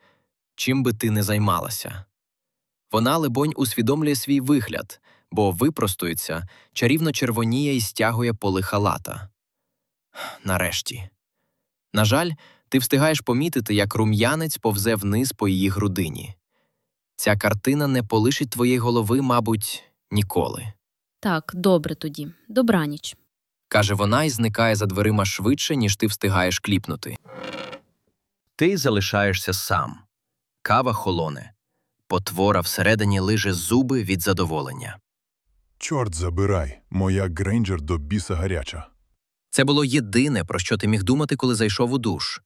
чим би ти не займалася. Вона, либонь, усвідомлює свій вигляд, бо випростується, чарівно червоніє і стягує поли халата. Нарешті. На жаль, ти встигаєш помітити, як рум'янець повзе вниз по її грудині. Ця картина не полишить твоєї голови, мабуть, ніколи. Так, добре тоді. Добраніч. каже вона і зникає за дверима швидше, ніж ти встигаєш кліпнути. Ти залишаєшся сам. Кава холоне. Потвора всередині лиже зуби від задоволення. Чорт забирай, моя Грейнджер до біса гаряча. Це було єдине, про що ти міг думати, коли зайшов у душ.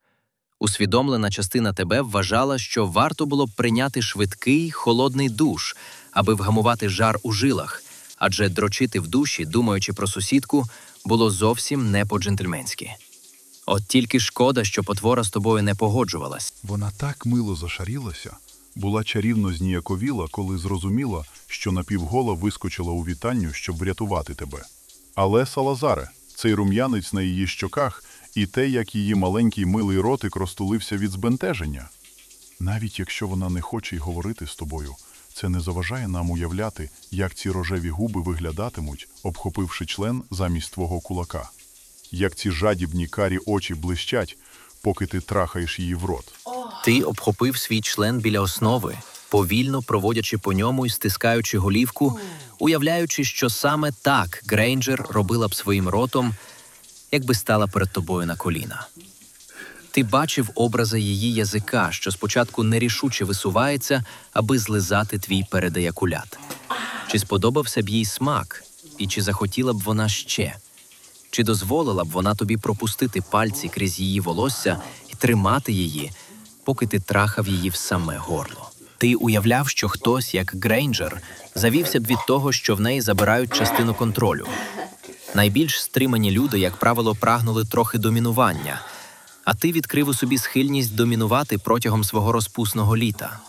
Усвідомлена частина тебе вважала, що варто було б прийняти швидкий, холодний душ, аби вгамувати жар у жилах, адже дрочити в душі, думаючи про сусідку, було зовсім не по-джентльменськи. От тільки шкода, що потвора з тобою не погоджувалась. Вона так мило зашарілася, була чарівно зніяковіла, коли зрозуміла, що напівгола вискочила у вітальню, щоб врятувати тебе. Але, Салазаре, цей рум'янець на її щоках і те, як її маленький милий ротик розтулився від збентеження. Навіть якщо вона не хоче й говорити з тобою, це не заважає нам уявляти, як ці рожеві губи виглядатимуть, обхопивши член замість твого кулака. Як ці жадібні карі очі блищать, поки ти трахаєш її в рот. Ти обхопив свій член біля основи, повільно проводячи по ньому і стискаючи голівку, уявляючи, що саме так Грейнджер робила б своїм ротом, якби стала перед тобою на коліна. Ти бачив образи її язика, що спочатку нерішуче висувається, аби злизати твій передеякулят. Чи сподобався б їй смак, і чи захотіла б вона ще? Чи дозволила б вона тобі пропустити пальці крізь її волосся і тримати її, поки ти трахав її в саме горло? Ти уявляв, що хтось, як Грейнджер, завівся б від того, що в неї забирають частину контролю. Найбільш стримані люди, як правило, прагнули трохи домінування, а ти відкрив у собі схильність домінувати протягом свого розпусного літа.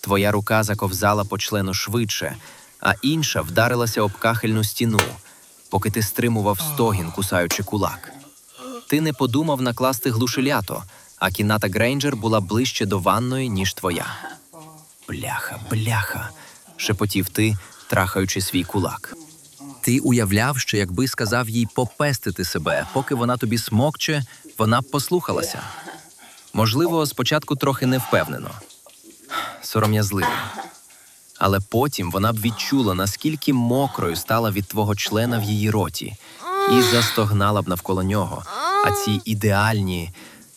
Твоя рука заковзала по члену швидше, а інша вдарилася об кахельну стіну, поки ти стримував стогін, кусаючи кулак. Ти не подумав накласти глушилято, а кімната Грейнджер була ближче до ванної, ніж твоя. Бляха, бляха, шепотів ти, трахаючи свій кулак. Ти уявляв, що якби сказав їй попестити себе, поки вона тобі смокче, вона б послухалася. Можливо, спочатку трохи невпевнено, сором'язливо. Але потім вона б відчула, наскільки мокрою стала від твого члена в її роті, і застогнала б навколо нього. А ці ідеальні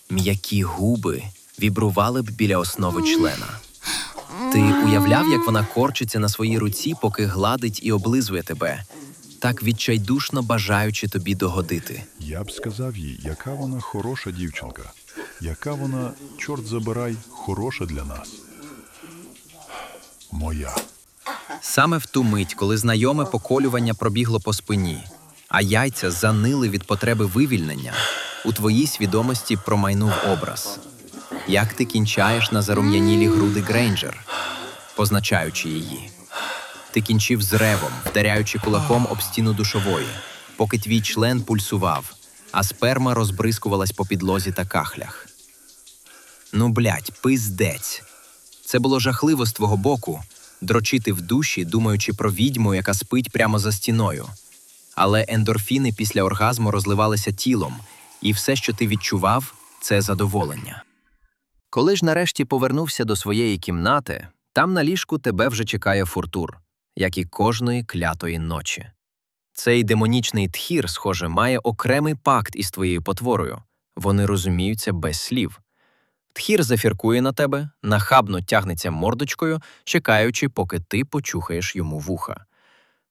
м'які губи вібрували б біля основи члена. Ти уявляв, як вона корчиться на своїй руці, поки гладить і облизує тебе, так відчайдушно бажаючи тобі догодити. Я б сказав їй, яка вона хороша дівчинка, яка вона, чорт забирай, хороша для нас. Моя. Саме в ту мить, коли знайоме поколювання пробігло по спині, а яйця занили від потреби вивільнення, у твоїй свідомості промайнув образ. Як ти кінчаєш на зарум'янілі груди Грейнджер, позначаючи її. Ти кінчив з ревом, вдаряючи кулаком об стіну душової, поки твій член пульсував, а сперма розбризкувалась по підлозі та кахлях. Ну, блядь, пиздець. Це було жахливо з твого боку дрочити в душі, думаючи про відьму, яка спить прямо за стіною. Але ендорфіни після оргазму розливалися тілом, і все, що ти відчував, це задоволення. Коли ж нарешті повернувся до своєї кімнати, там на ліжку тебе вже чекає фуртур, як і кожної клятої ночі. Цей демонічний тхір, схоже, має окремий пакт із твоєю потворою. Вони розуміються без слів. Тхір зафіркує на тебе, нахабно тягнеться мордочкою, чекаючи, поки ти почухаєш йому вуха.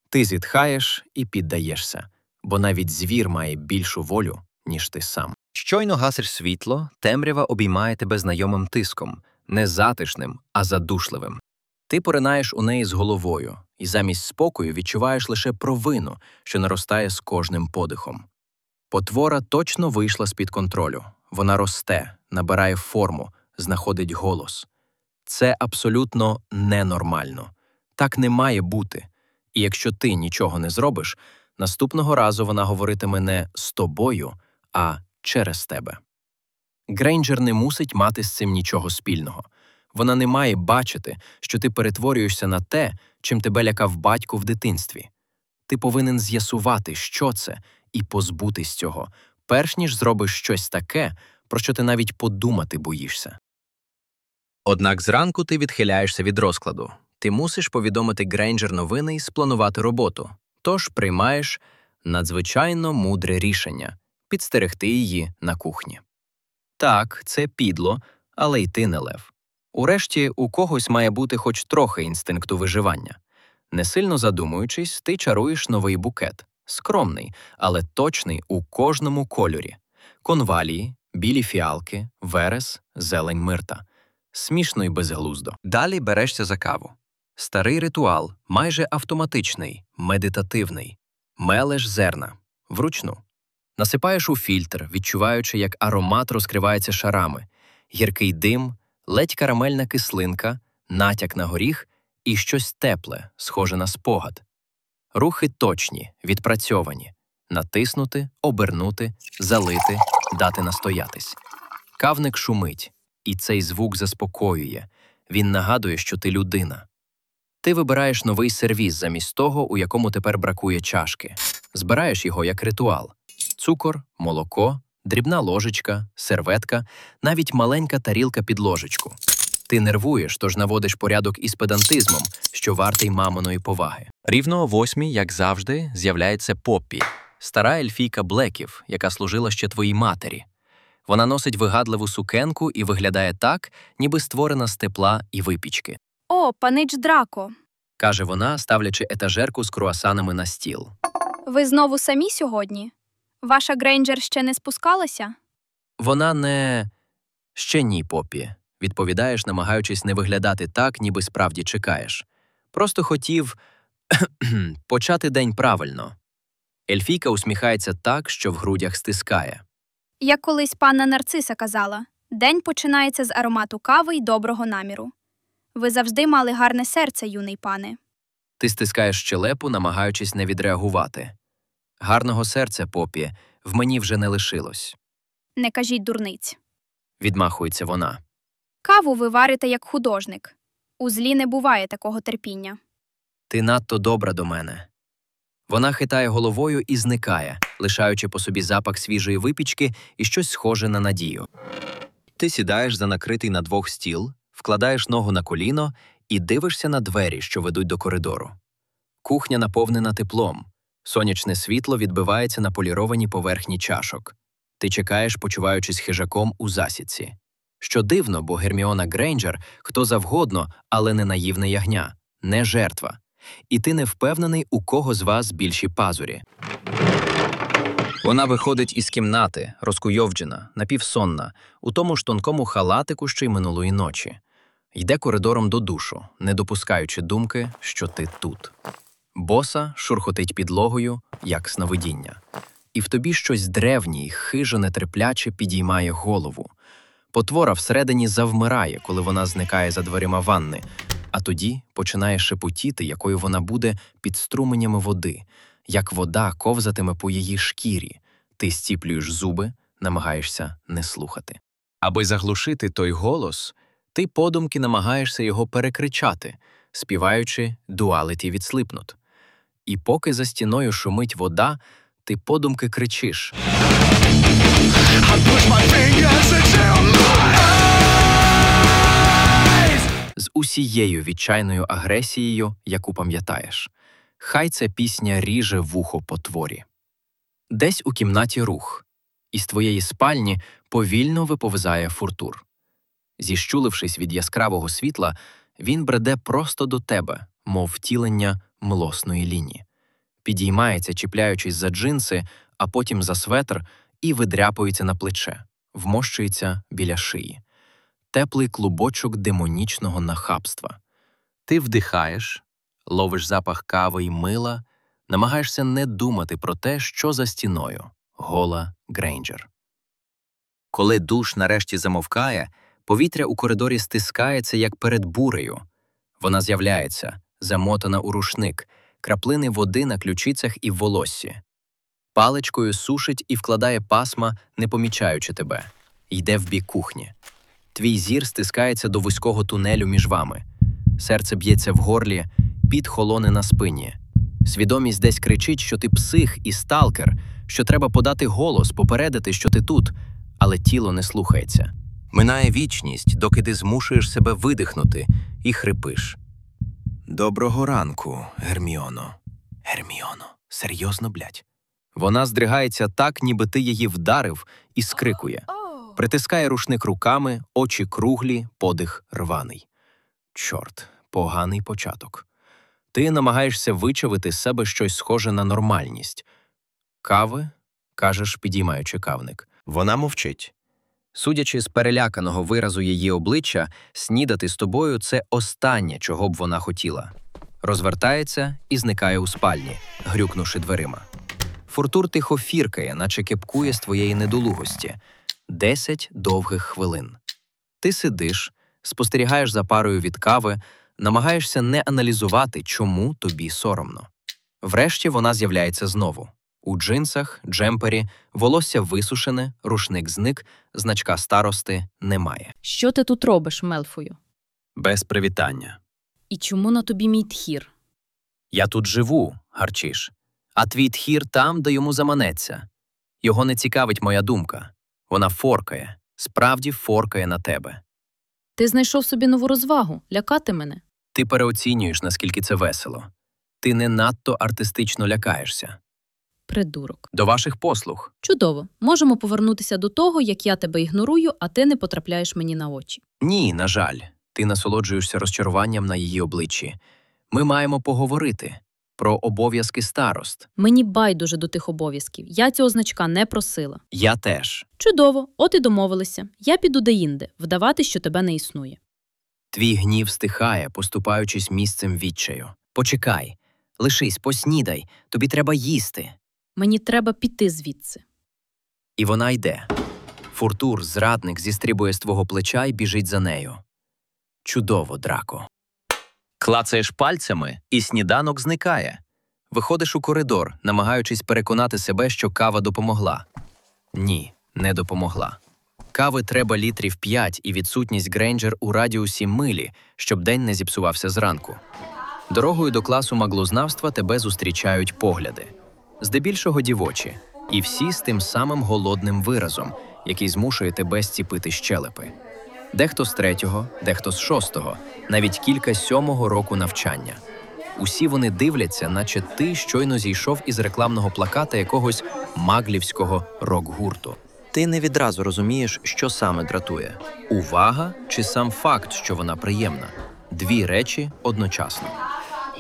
Ти зітхаєш і піддаєшся, бо навіть звір має більшу волю, ніж ти сам. Щойно гасиш світло, темрява обіймає тебе знайомим тиском, не затишним, а задушливим. Ти поринаєш у неї з головою, і замість спокою відчуваєш лише провину, що наростає з кожним подихом. Потвора точно вийшла з-під контролю. Вона росте, набирає форму, знаходить голос. Це абсолютно ненормально. Так не має бути. І якщо ти нічого не зробиш, наступного разу вона говоритиме не з тобою, а через тебе. Грейнджер не мусить мати з цим нічого спільного. Вона не має бачити, що ти перетворюєшся на те, чим тебе лякав батько в дитинстві. Ти повинен з'ясувати, що це, і позбутись цього, перш ніж зробиш щось таке, про що ти навіть подумати боїшся. Однак зранку ти відхиляєшся від розкладу. Ти мусиш повідомити Грейнджер новини і спланувати роботу, тож приймаєш надзвичайно мудре рішення підстерегти її на кухні. Так, це підло, але й ти не лев. Урешті у когось має бути хоч трохи інстинкту виживання. Не сильно задумуючись, ти чаруєш новий букет, скромний, але точний у кожному кольорі: конвалії, білі фіалки, верес, зелень мирта. Смішно й безглуздо. Далі берешся за каву. Старий ритуал, майже автоматичний, медитативний. Мелеш зерна вручну. Насипаєш у фільтр, відчуваючи, як аромат розкривається шарами, гіркий дим, ледь карамельна кислинка, натяк на горіх і щось тепле, схоже на спогад. Рухи точні, відпрацьовані натиснути, обернути, залити, дати настоятись. Кавник шумить, і цей звук заспокоює. Він нагадує, що ти людина. Ти вибираєш новий сервіз замість того, у якому тепер бракує чашки. Збираєш його як ритуал: цукор, молоко, дрібна ложечка, серветка, навіть маленька тарілка під ложечку. Ти нервуєш, тож наводиш порядок із педантизмом, що вартий маминої поваги. Рівно о восьмій, як завжди, з'являється Поппі, стара ельфійка Блеків, яка служила ще твоїй матері. Вона носить вигадливу сукенку і виглядає так, ніби створена з тепла і випічки. О, панич Драко. каже вона, ставлячи етажерку з круасанами на стіл. Ви знову самі сьогодні? Ваша Грейнджер ще не спускалася? Вона не ще ні, Поппі, відповідаєш, намагаючись не виглядати так, ніби справді чекаєш. Просто хотів почати день правильно. Ельфійка усміхається так, що в грудях стискає. Як колись панна Нарциса казала, день починається з аромату кави й доброго наміру. Ви завжди мали гарне серце, юний пане. Ти стискаєш щелепу, намагаючись не відреагувати. Гарного серця, Попі, в мені вже не лишилось, Не кажіть дурниць. відмахується вона. Каву ви варите як художник. У злі не буває такого терпіння. Ти надто добра до мене. Вона хитає головою і зникає, лишаючи по собі запах свіжої випічки і щось схоже на надію. Ти сідаєш за накритий на двох стіл, вкладаєш ногу на коліно і дивишся на двері, що ведуть до коридору. Кухня наповнена теплом. Сонячне світло відбивається на полірованій поверхні чашок. Ти чекаєш, почуваючись хижаком у засідці. Що дивно, бо Герміона Грейнджер хто завгодно, але не наївне ягня, не жертва. І ти не впевнений, у кого з вас більші пазурі. Вона виходить із кімнати, розкуйовджена, напівсонна, у тому ж тонкому халатику, що й минулої ночі. Йде коридором до душу, не допускаючи думки, що ти тут. Боса шурхотить підлогою, як сновидіння. І в тобі щось древнє й хижо нетерпляче підіймає голову. Потвора всередині завмирає, коли вона зникає за дверима ванни, А тоді починає шепотіти, якою вона буде під струменями води, як вода ковзатиме по її шкірі. Ти стіплюєш зуби, намагаєшся не слухати. Аби заглушити той голос, ти подумки намагаєшся його перекричати, співаючи дуаліті від Slipknot. І поки за стіною шумить вода, ти подумки кричиш. З усією відчайною агресією, яку пам'ятаєш. Хай ця пісня ріже вухо по творі. Десь у кімнаті рух, із твоєї спальні повільно виповзає фуртур. Зіщулившись від яскравого світла, він бреде просто до тебе, мов втілення млосної лінії. Підіймається, чіпляючись за джинси, а потім за светр, і видряпується на плече, вмощується біля шиї. Теплий клубочок демонічного нахабства. Ти вдихаєш, ловиш запах кави й мила, намагаєшся не думати про те, що за стіною гола Грейнджер. Коли душ нарешті замовкає, повітря у коридорі стискається, як перед бурею. Вона з'являється, замотана у рушник, краплини води на ключицях і в волоссі. Паличкою сушить і вкладає пасма, не помічаючи тебе, йде в бік кухні. Твій зір стискається до вузького тунелю між вами. Серце б'ється в горлі, під холоне на спині. Свідомість десь кричить, що ти псих і сталкер, що треба подати голос, попередити, що ти тут, але тіло не слухається. Минає вічність, доки ти змушуєш себе видихнути і хрипиш. Доброго ранку, Герміоно. Герміоно, серйозно, блядь. Вона здригається так, ніби ти її вдарив, і скрикує. Притискає рушник руками, очі круглі, подих рваний. Чорт, поганий початок. Ти намагаєшся вичавити з себе щось схоже на нормальність. Кави, кажеш, підіймаючи кавник. Вона мовчить. Судячи з переляканого виразу її обличчя, снідати з тобою це останнє, чого б вона хотіла. Розвертається і зникає у спальні, грюкнувши дверима. Фуртур тихо фіркає, наче кепкує з твоєї недолугості. Десять довгих хвилин. Ти сидиш, спостерігаєш за парою від кави, намагаєшся не аналізувати, чому тобі соромно. Врешті вона з'являється знову. У джинсах, джемпері, волосся висушене, рушник зник, значка старости немає. Що ти тут робиш, Мелфою? Без привітання. І чому на тобі мій тхір? Я тут живу, гарчиш. А твій тхір там, де йому заманеться. Його не цікавить моя думка. Вона форкає, справді форкає на тебе. Ти знайшов собі нову розвагу лякати мене. Ти переоцінюєш, наскільки це весело. Ти не надто артистично лякаєшся. Придурок. До ваших послуг. Чудово. Можемо повернутися до того, як я тебе ігнорую, а ти не потрапляєш мені на очі. Ні, на жаль, ти насолоджуєшся розчаруванням на її обличчі. Ми маємо поговорити про обов'язки старост. Мені байдуже до тих обов'язків. Я цього значка не просила. Я теж. Чудово, от і домовилися. Я піду деінде, вдавати, що тебе не існує. Твій гнів стихає, поступаючись місцем відчаю. Почекай, лишись, поснідай, тобі треба їсти. Мені треба піти звідси. І вона йде. Фуртур, зрадник, зістрибує з твого плеча і біжить за нею. Чудово, драко. Клацаєш пальцями, і сніданок зникає. Виходиш у коридор, намагаючись переконати себе, що кава допомогла. Ні, не допомогла. Кави треба літрів 5 і відсутність Грейнджер у радіусі милі, щоб день не зіпсувався зранку. Дорогою до класу маглознавства тебе зустрічають погляди. Здебільшого дівочі, і всі з тим самим голодним виразом, який змушує тебе зціпити щелепи. Дехто з третього, дехто з шостого, навіть кілька сьомого року навчання. Усі вони дивляться, наче ти щойно зійшов із рекламного плаката якогось маглівського рок-гурту. Ти не відразу розумієш, що саме дратує: увага чи сам факт, що вона приємна. Дві речі одночасно.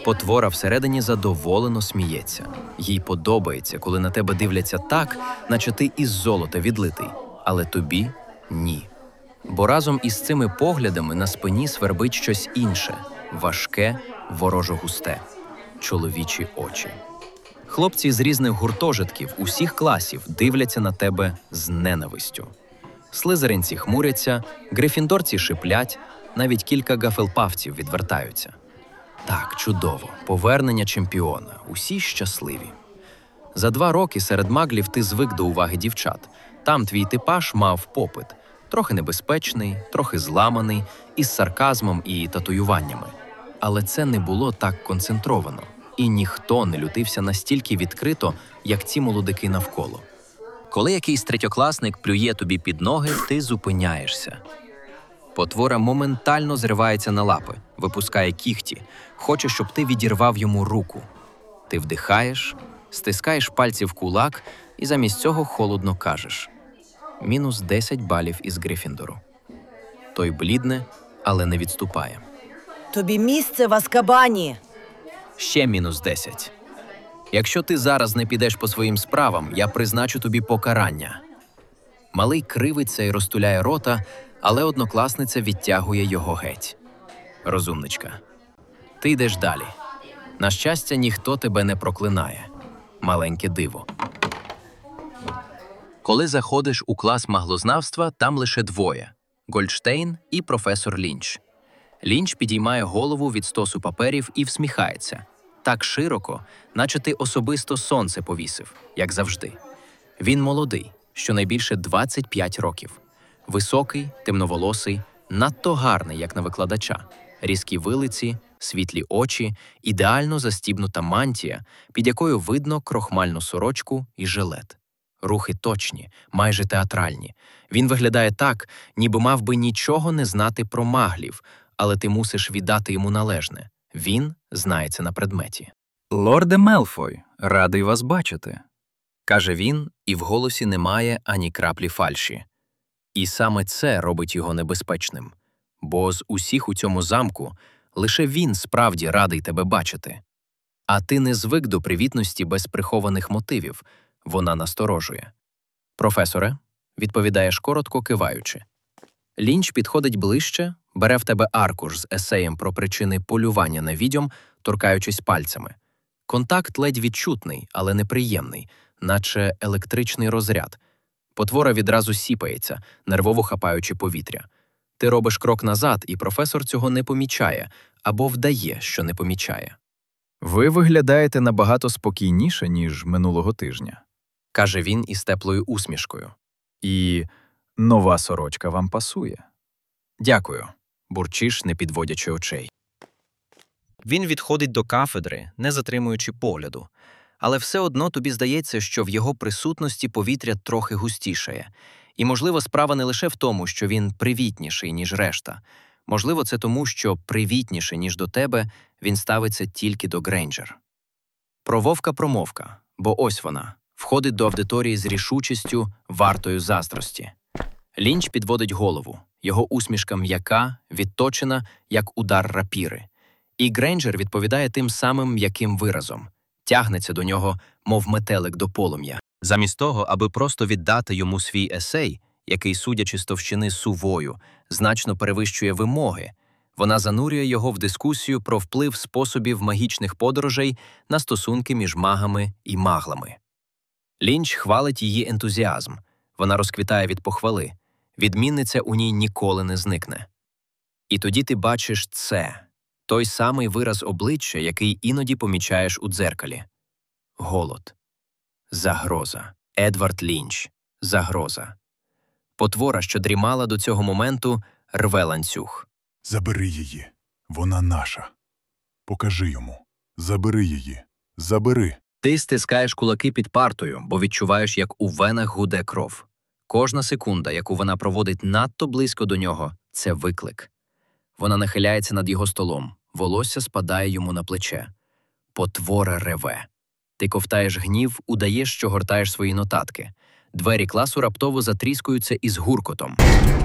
Потвора всередині задоволено сміється. Їй подобається, коли на тебе дивляться так, наче ти із золота відлитий, але тобі ні. Бо разом із цими поглядами на спині свербить щось інше важке, ворожо густе, чоловічі очі. Хлопці з різних гуртожитків, усіх класів дивляться на тебе з ненавистю. Слизеринці хмуряться, грифіндорці шиплять, навіть кілька гафелпавців відвертаються. Так, чудово, повернення чемпіона, усі щасливі. За два роки серед маглів ти звик до уваги дівчат. Там твій типаж мав попит, трохи небезпечний, трохи зламаний, із сарказмом і татуюваннями. Але це не було так концентровано, і ніхто не лютився настільки відкрито, як ці молодики навколо. Коли якийсь третьокласник плює тобі під ноги, ти зупиняєшся. Потвора моментально зривається на лапи, випускає кіхті, хоче, щоб ти відірвав йому руку. Ти вдихаєш, стискаєш пальці в кулак і замість цього холодно кажеш: мінус 10 балів із Грифіндору. Той блідне, але не відступає. Тобі місце в Аскабані. Ще мінус 10. Якщо ти зараз не підеш по своїм справам, я призначу тобі покарання. Малий кривиться і розтуляє рота, але однокласниця відтягує його геть. Розумничка. Ти йдеш далі. На щастя, ніхто тебе не проклинає. Маленьке диво. Коли заходиш у клас маглознавства, там лише двоє: Гольдштейн і професор Лінч. Лінч підіймає голову від стосу паперів і всміхається так широко, наче ти особисто сонце повісив, як завжди. Він молодий, щонайбільше 25 років, високий, темноволосий, надто гарний, як на викладача, різкі вилиці, світлі очі, ідеально застібнута мантія, під якою видно крохмальну сорочку і жилет. Рухи точні, майже театральні. Він виглядає так, ніби мав би нічого не знати про маглів, але ти мусиш віддати йому належне. Він знається на предметі. Лорде Мелфой, радий вас бачити. каже він, і в голосі немає ані краплі фальші. І саме це робить його небезпечним, бо з усіх у цьому замку лише він справді радий тебе бачити. А ти не звик до привітності без прихованих мотивів, вона насторожує. Професоре, відповідаєш коротко киваючи. Лінч підходить ближче, бере в тебе аркуш з есеєм про причини полювання на відьом, торкаючись пальцями. Контакт ледь відчутний, але неприємний, наче електричний розряд. Потвора відразу сіпається, нервово хапаючи повітря. Ти робиш крок назад, і професор цього не помічає або вдає, що не помічає. Ви виглядаєте набагато спокійніше, ніж минулого тижня. каже він із теплою усмішкою. І нова сорочка вам пасує. Дякую, бурчиш, не підводячи очей. Він відходить до кафедри, не затримуючи погляду, але все одно тобі здається, що в його присутності повітря трохи густішає, і, можливо, справа не лише в тому, що він привітніший, ніж решта. Можливо, це тому, що привітніше, ніж до тебе, він ставиться тільки до Грейнджер. Про вовка промовка, бо ось вона входить до аудиторії з рішучістю, вартою заздрості. Лінч підводить голову, його усмішка м'яка, відточена, як удар рапіри. І Грейнджер відповідає тим самим м'яким виразом, тягнеться до нього, мов метелик до полум'я. Замість того, аби просто віддати йому свій есей, який, судячи з товщини сувою, значно перевищує вимоги, вона занурює його в дискусію про вплив способів магічних подорожей на стосунки між магами і маглами. Лінч хвалить її ентузіазм, вона розквітає від похвали, відмінниця у ній ніколи не зникне. І тоді ти бачиш це той самий вираз обличчя, який іноді помічаєш у дзеркалі голод, загроза, Едвард Лінч, загроза. Потвора, що дрімала до цього моменту, рве ланцюг. Забери її. Вона наша. Покажи йому. Забери її. Забери. Ти стискаєш кулаки під партою, бо відчуваєш, як у венах гуде кров. Кожна секунда, яку вона проводить надто близько до нього, це виклик. Вона нахиляється над його столом, волосся спадає йому на плече. Потвора реве. Ти ковтаєш гнів, удаєш, що гортаєш свої нотатки. Двері класу раптово затріскуються із гуркотом.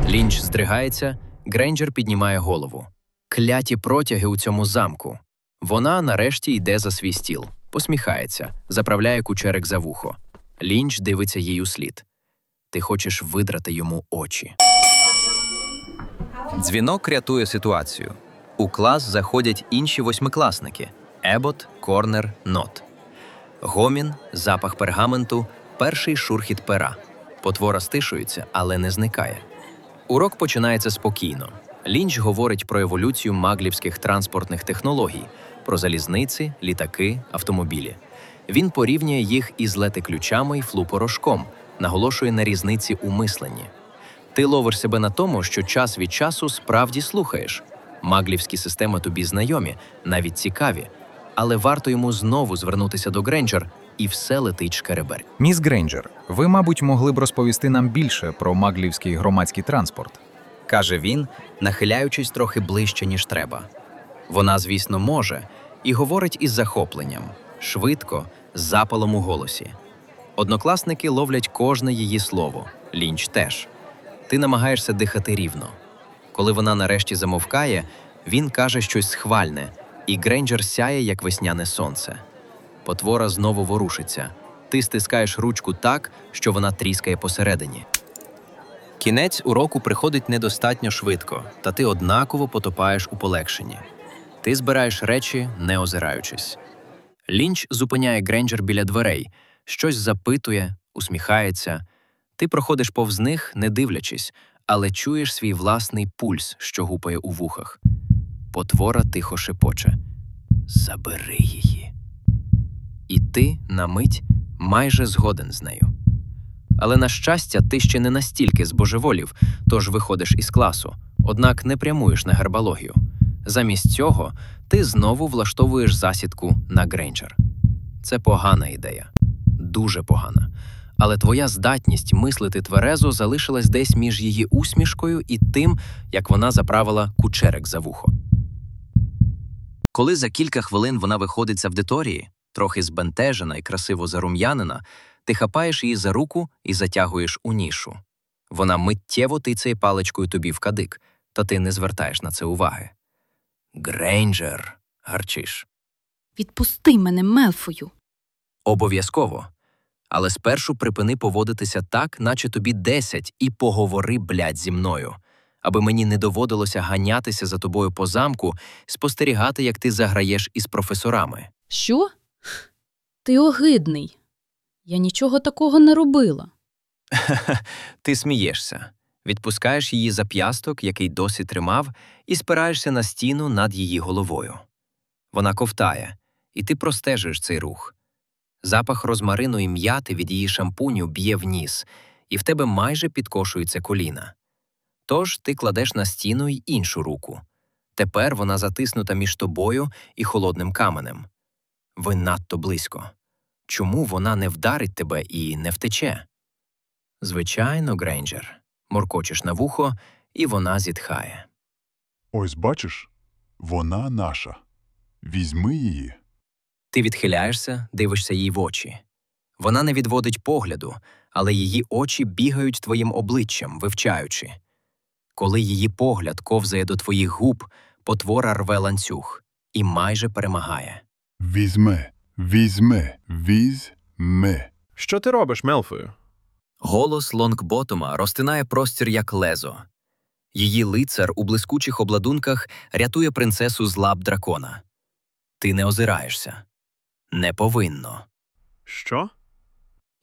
Лінч здригається, Грейнджер піднімає голову. Кляті протяги у цьому замку. Вона нарешті йде за свій стіл, посміхається, заправляє кучерик за вухо. Лінч дивиться їй у слід. Ти хочеш видрати йому очі. Дзвінок рятує ситуацію. У клас заходять інші восьмикласники Ебот, Корнер, Нот. Гомін, запах пергаменту, перший шурхіт пера. Потвора стишується, але не зникає. Урок починається спокійно. Лінч говорить про еволюцію маглівських транспортних технологій, про залізниці, літаки, автомобілі. Він порівнює їх із лети-ключами і флупорошком, наголошує на різниці у мисленні. Ти ловиш себе на тому, що час від часу справді слухаєш. Маглівські системи тобі знайомі, навіть цікаві, але варто йому знову звернутися до Гренджер, і все летить шкереберть. Міс Грейнджер, ви, мабуть, могли б розповісти нам більше про маглівський громадський транспорт. каже він, нахиляючись трохи ближче, ніж треба. Вона, звісно, може, і говорить із захопленням, швидко, з запалом у голосі. Однокласники ловлять кожне її слово, лінч теж. Ти намагаєшся дихати рівно. Коли вона нарешті замовкає, він каже щось схвальне, і Грейнджер сяє, як весняне сонце. Потвора знову ворушиться. Ти стискаєш ручку так, що вона тріскає посередині. Кінець уроку приходить недостатньо швидко, та ти однаково потопаєш у полегшенні. Ти збираєш речі, не озираючись. Лінч зупиняє Гренджер біля дверей, щось запитує, усміхається. Ти проходиш повз них, не дивлячись, але чуєш свій власний пульс, що гупає у вухах. Потвора тихо шепоче Забери її. І ти, на мить, майже згоден з нею. Але, на щастя, ти ще не настільки збожеволів, тож виходиш із класу, однак не прямуєш на гербалогію. Замість цього ти знову влаштовуєш засідку на Грейнджер. Це погана ідея, дуже погана. Але твоя здатність мислити тверезо залишилась десь між її усмішкою і тим, як вона заправила кучерик за вухо. Коли за кілька хвилин вона виходить з аудиторії, трохи збентежена і красиво зарум'янена, ти хапаєш її за руку і затягуєш у нішу. Вона миттєво тицяє паличкою тобі в кадик, та ти не звертаєш на це уваги. Грейнджер, гарчиш. Відпусти мене, Мелфою. Обов'язково. Але спершу припини поводитися так, наче тобі десять, і поговори, блядь, зі мною, аби мені не доводилося ганятися за тобою по замку, спостерігати, як ти заграєш із професорами. Що? Ти огидний. Я нічого такого не робила. Ти смієшся, відпускаєш її зап'ясток, який досі тримав, і спираєшся на стіну над її головою. Вона ковтає, і ти простежуєш цей рух. Запах розмарину і м'яти від її шампуню б'є в ніс, і в тебе майже підкошується коліна. Тож ти кладеш на стіну й іншу руку. Тепер вона затиснута між тобою і холодним каменем. Ви надто близько. Чому вона не вдарить тебе і не втече? Звичайно, Грейнджер. Моркочеш на вухо, і вона зітхає. Ось бачиш, вона наша. Візьми її. Ти відхиляєшся, дивишся їй в очі. Вона не відводить погляду, але її очі бігають твоїм обличчям, вивчаючи. Коли її погляд ковзає до твоїх губ, потвора рве ланцюг і майже перемагає. Візьме, візьме, візьме. Що ти робиш, Мелфою? Голос Лонгботома розтинає простір як лезо. Її лицар у блискучих обладунках рятує принцесу з лап дракона. Ти не озираєшся. Не повинно. Що?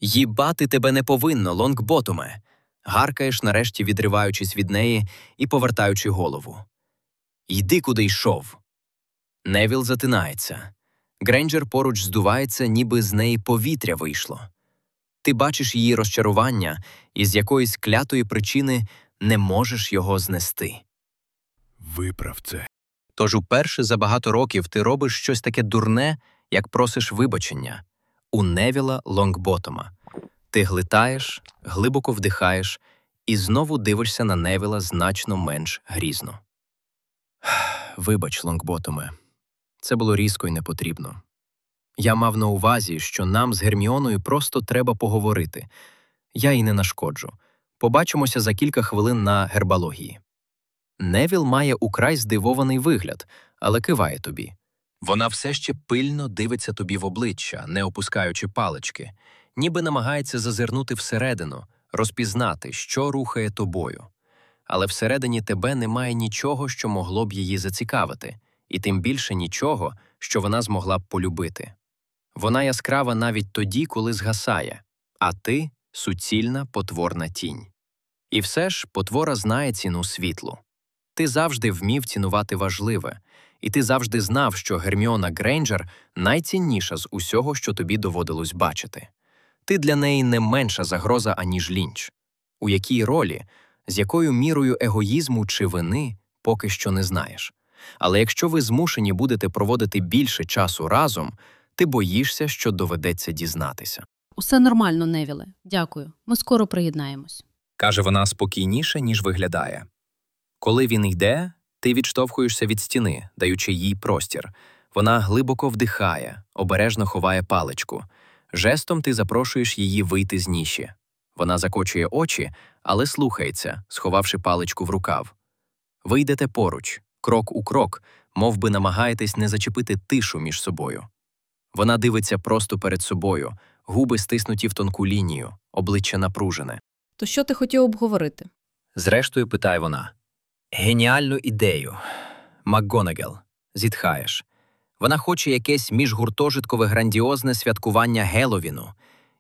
Їбати тебе не повинно, Лонгботоме. Гаркаєш, нарешті відриваючись від неї і повертаючи голову. Йди, куди йшов. Невіл затинається. Гренджер поруч здувається, ніби з неї повітря вийшло. Ти бачиш її розчарування і з якоїсь клятої причини не можеш його знести. Виправ це. Тож уперше за багато років ти робиш щось таке дурне, як просиш вибачення у Невіла Лонгботома. Ти глитаєш, глибоко вдихаєш і знову дивишся на Невіла значно менш грізно. Вибач, Лонгботоме, це було різко і непотрібно. Я мав на увазі, що нам з Герміоною просто треба поговорити. Я їй не нашкоджу. Побачимося за кілька хвилин на гербалогії. Невіл має украй здивований вигляд, але киває тобі. Вона все ще пильно дивиться тобі в обличчя, не опускаючи палички, ніби намагається зазирнути всередину, розпізнати, що рухає тобою. Але всередині тебе немає нічого, що могло б її зацікавити, і тим більше нічого, що вона змогла б полюбити. Вона яскрава навіть тоді, коли згасає, а ти суцільна потворна тінь. І все ж потвора знає ціну світлу. Ти завжди вмів цінувати важливе, і ти завжди знав, що Герміона Грейнджер найцінніша з усього, що тобі доводилось бачити. Ти для неї не менша загроза, аніж лінч. У якій ролі, з якою мірою егоїзму чи вини поки що не знаєш. Але якщо ви змушені будете проводити більше часу разом, ти боїшся, що доведеться дізнатися. Усе нормально, Невіле. Дякую. Ми скоро приєднаємось. каже вона спокійніше, ніж виглядає. Коли він йде, ти відштовхуєшся від стіни, даючи їй простір. Вона глибоко вдихає, обережно ховає паличку. Жестом ти запрошуєш її вийти з ніші. Вона закочує очі, але слухається, сховавши паличку в рукав. Ви йдете поруч, крок у крок, мов би намагаєтесь не зачепити тишу між собою. Вона дивиться просто перед собою, губи стиснуті в тонку лінію, обличчя напружене. То що ти хотів обговорити? Зрештою, питає вона. Геніальну ідею. МакГонагел. Зітхаєш. Вона хоче якесь міжгуртожиткове грандіозне святкування Геловіну,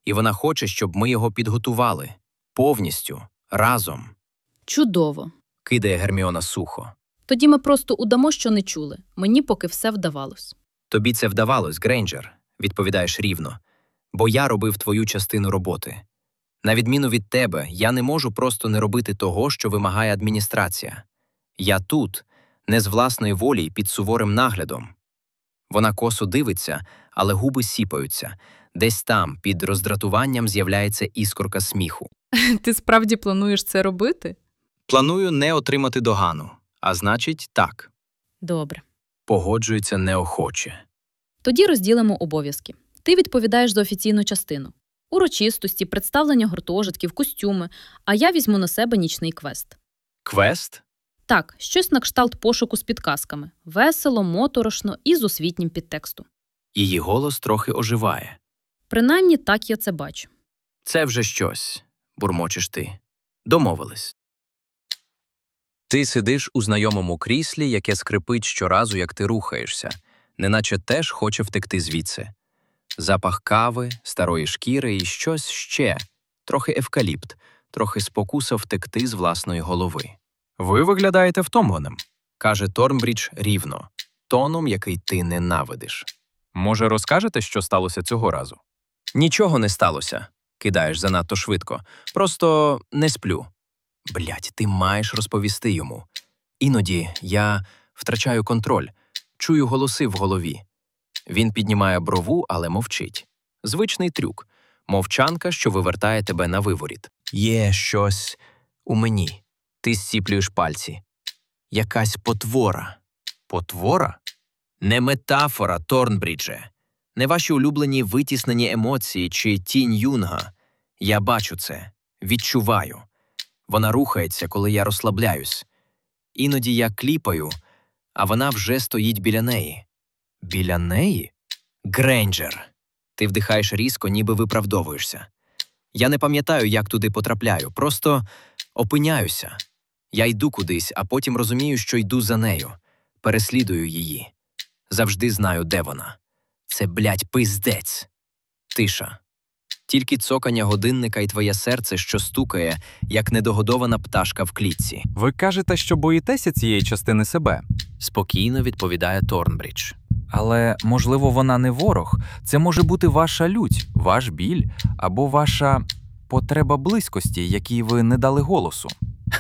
і вона хоче, щоб ми його підготували повністю, разом. Чудово. Кидає Герміона сухо. Тоді ми просто удамо, що не чули. Мені поки все вдавалось. Тобі це вдавалось, Грейнджер, відповідаєш рівно, бо я робив твою частину роботи. На відміну від тебе, я не можу просто не робити того, що вимагає адміністрація. Я тут, не з власної волі під суворим наглядом. Вона косо дивиться, але губи сіпаються. Десь там, під роздратуванням, з'являється іскорка сміху. Ти справді плануєш це робити? Планую не отримати догану, а значить, так, Добре. погоджується неохоче. Тоді розділимо обов'язки. Ти відповідаєш за офіційну частину. Урочистості, представлення гуртожитків, костюми, а я візьму на себе нічний квест. Квест? Так, щось на кшталт пошуку з підказками. Весело, моторошно і з освітнім підтекстом. Її голос трохи оживає. Принаймні так я це бачу. Це вже щось, бурмочеш ти. Домовились. Ти сидиш у знайомому кріслі, яке скрипить щоразу, як ти рухаєшся, неначе теж хоче втекти звідси. Запах кави, старої шкіри і щось ще, трохи евкаліпт, трохи спокуса втекти з власної голови. Ви виглядаєте втомленим, каже Торнбрідж рівно, тоном, який ти ненавидиш. Може, розкажете, що сталося цього разу? Нічого не сталося, кидаєш занадто швидко. Просто не сплю. Блять, ти маєш розповісти йому. Іноді я втрачаю контроль, чую голоси в голові. Він піднімає брову, але мовчить. Звичний трюк мовчанка, що вивертає тебе на виворіт. Є щось у мені. Ти зціплюєш пальці. Якась потвора. Потвора? Не метафора, Торнбрідже. Не ваші улюблені витіснені емоції чи тінь Юнга. Я бачу це, відчуваю. Вона рухається, коли я розслабляюсь. Іноді я кліпаю, а вона вже стоїть біля неї. Біля неї? Грейнджер. Ти вдихаєш різко, ніби виправдовуєшся. Я не пам'ятаю, як туди потрапляю, просто опиняюся. Я йду кудись, а потім розумію, що йду за нею, переслідую її. Завжди знаю, де вона. Це, блядь, пиздець. Тиша. Тільки цокання годинника і твоє серце, що стукає, як недогодована пташка в клітці. Ви кажете, що боїтеся цієї частини себе. Спокійно відповідає Торнбрідж. Але, можливо, вона не ворог. Це може бути ваша лють, ваш біль або ваша потреба близькості, якій ви не дали голосу.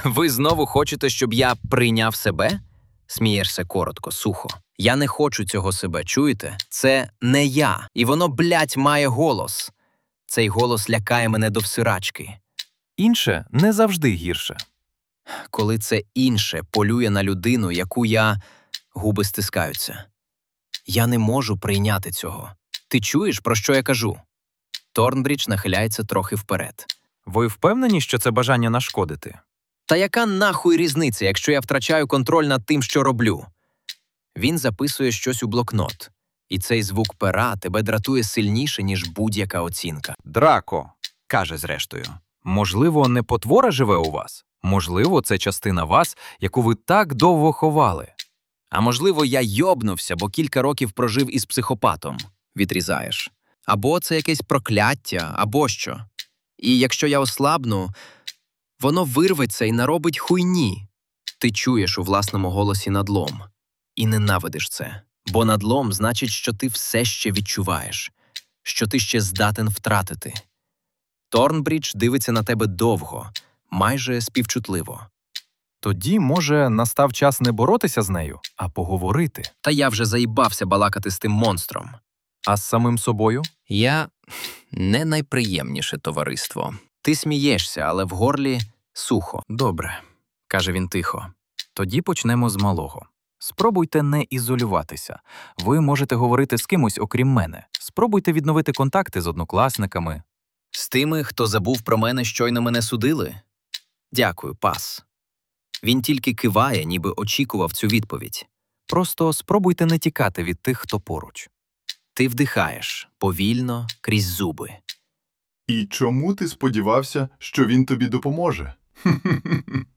Ви знову хочете, щоб я прийняв себе? Смієшся коротко, сухо. Я не хочу цього себе, чуєте? Це не я. І воно, блядь, має голос. Цей голос лякає мене до всирачки. Інше не завжди гірше. Коли це інше полює на людину, яку я губи стискаються. Я не можу прийняти цього. Ти чуєш, про що я кажу? Торнбрідж нахиляється трохи вперед. Ви впевнені, що це бажання нашкодити? Та яка нахуй різниця, якщо я втрачаю контроль над тим, що роблю? Він записує щось у блокнот, і цей звук пера тебе дратує сильніше, ніж будь-яка оцінка. Драко, каже зрештою. Можливо, не потвора живе у вас? Можливо, це частина вас, яку ви так довго ховали. А можливо, я йобнувся, бо кілька років прожив із психопатом, відрізаєш. Або це якесь прокляття, або що. І якщо я ослабну, воно вирветься і наробить хуйні. Ти чуєш у власному голосі надлом і ненавидиш це, бо надлом значить, що ти все ще відчуваєш, що ти ще здатен втратити. Торнбрідж дивиться на тебе довго, майже співчутливо. Тоді, може, настав час не боротися з нею, а поговорити. Та я вже заїбався балакати з тим монстром. А з самим собою? Я не найприємніше товариство. Ти смієшся, але в горлі сухо. Добре, каже він тихо. Тоді почнемо з малого. Спробуйте не ізолюватися. Ви можете говорити з кимось, окрім мене. Спробуйте відновити контакти з однокласниками. З тими, хто забув про мене, щойно мене судили? Дякую, пас. Він тільки киває, ніби очікував цю відповідь. Просто спробуйте не тікати від тих, хто поруч. Ти вдихаєш повільно крізь зуби. І чому ти сподівався, що він тобі допоможе?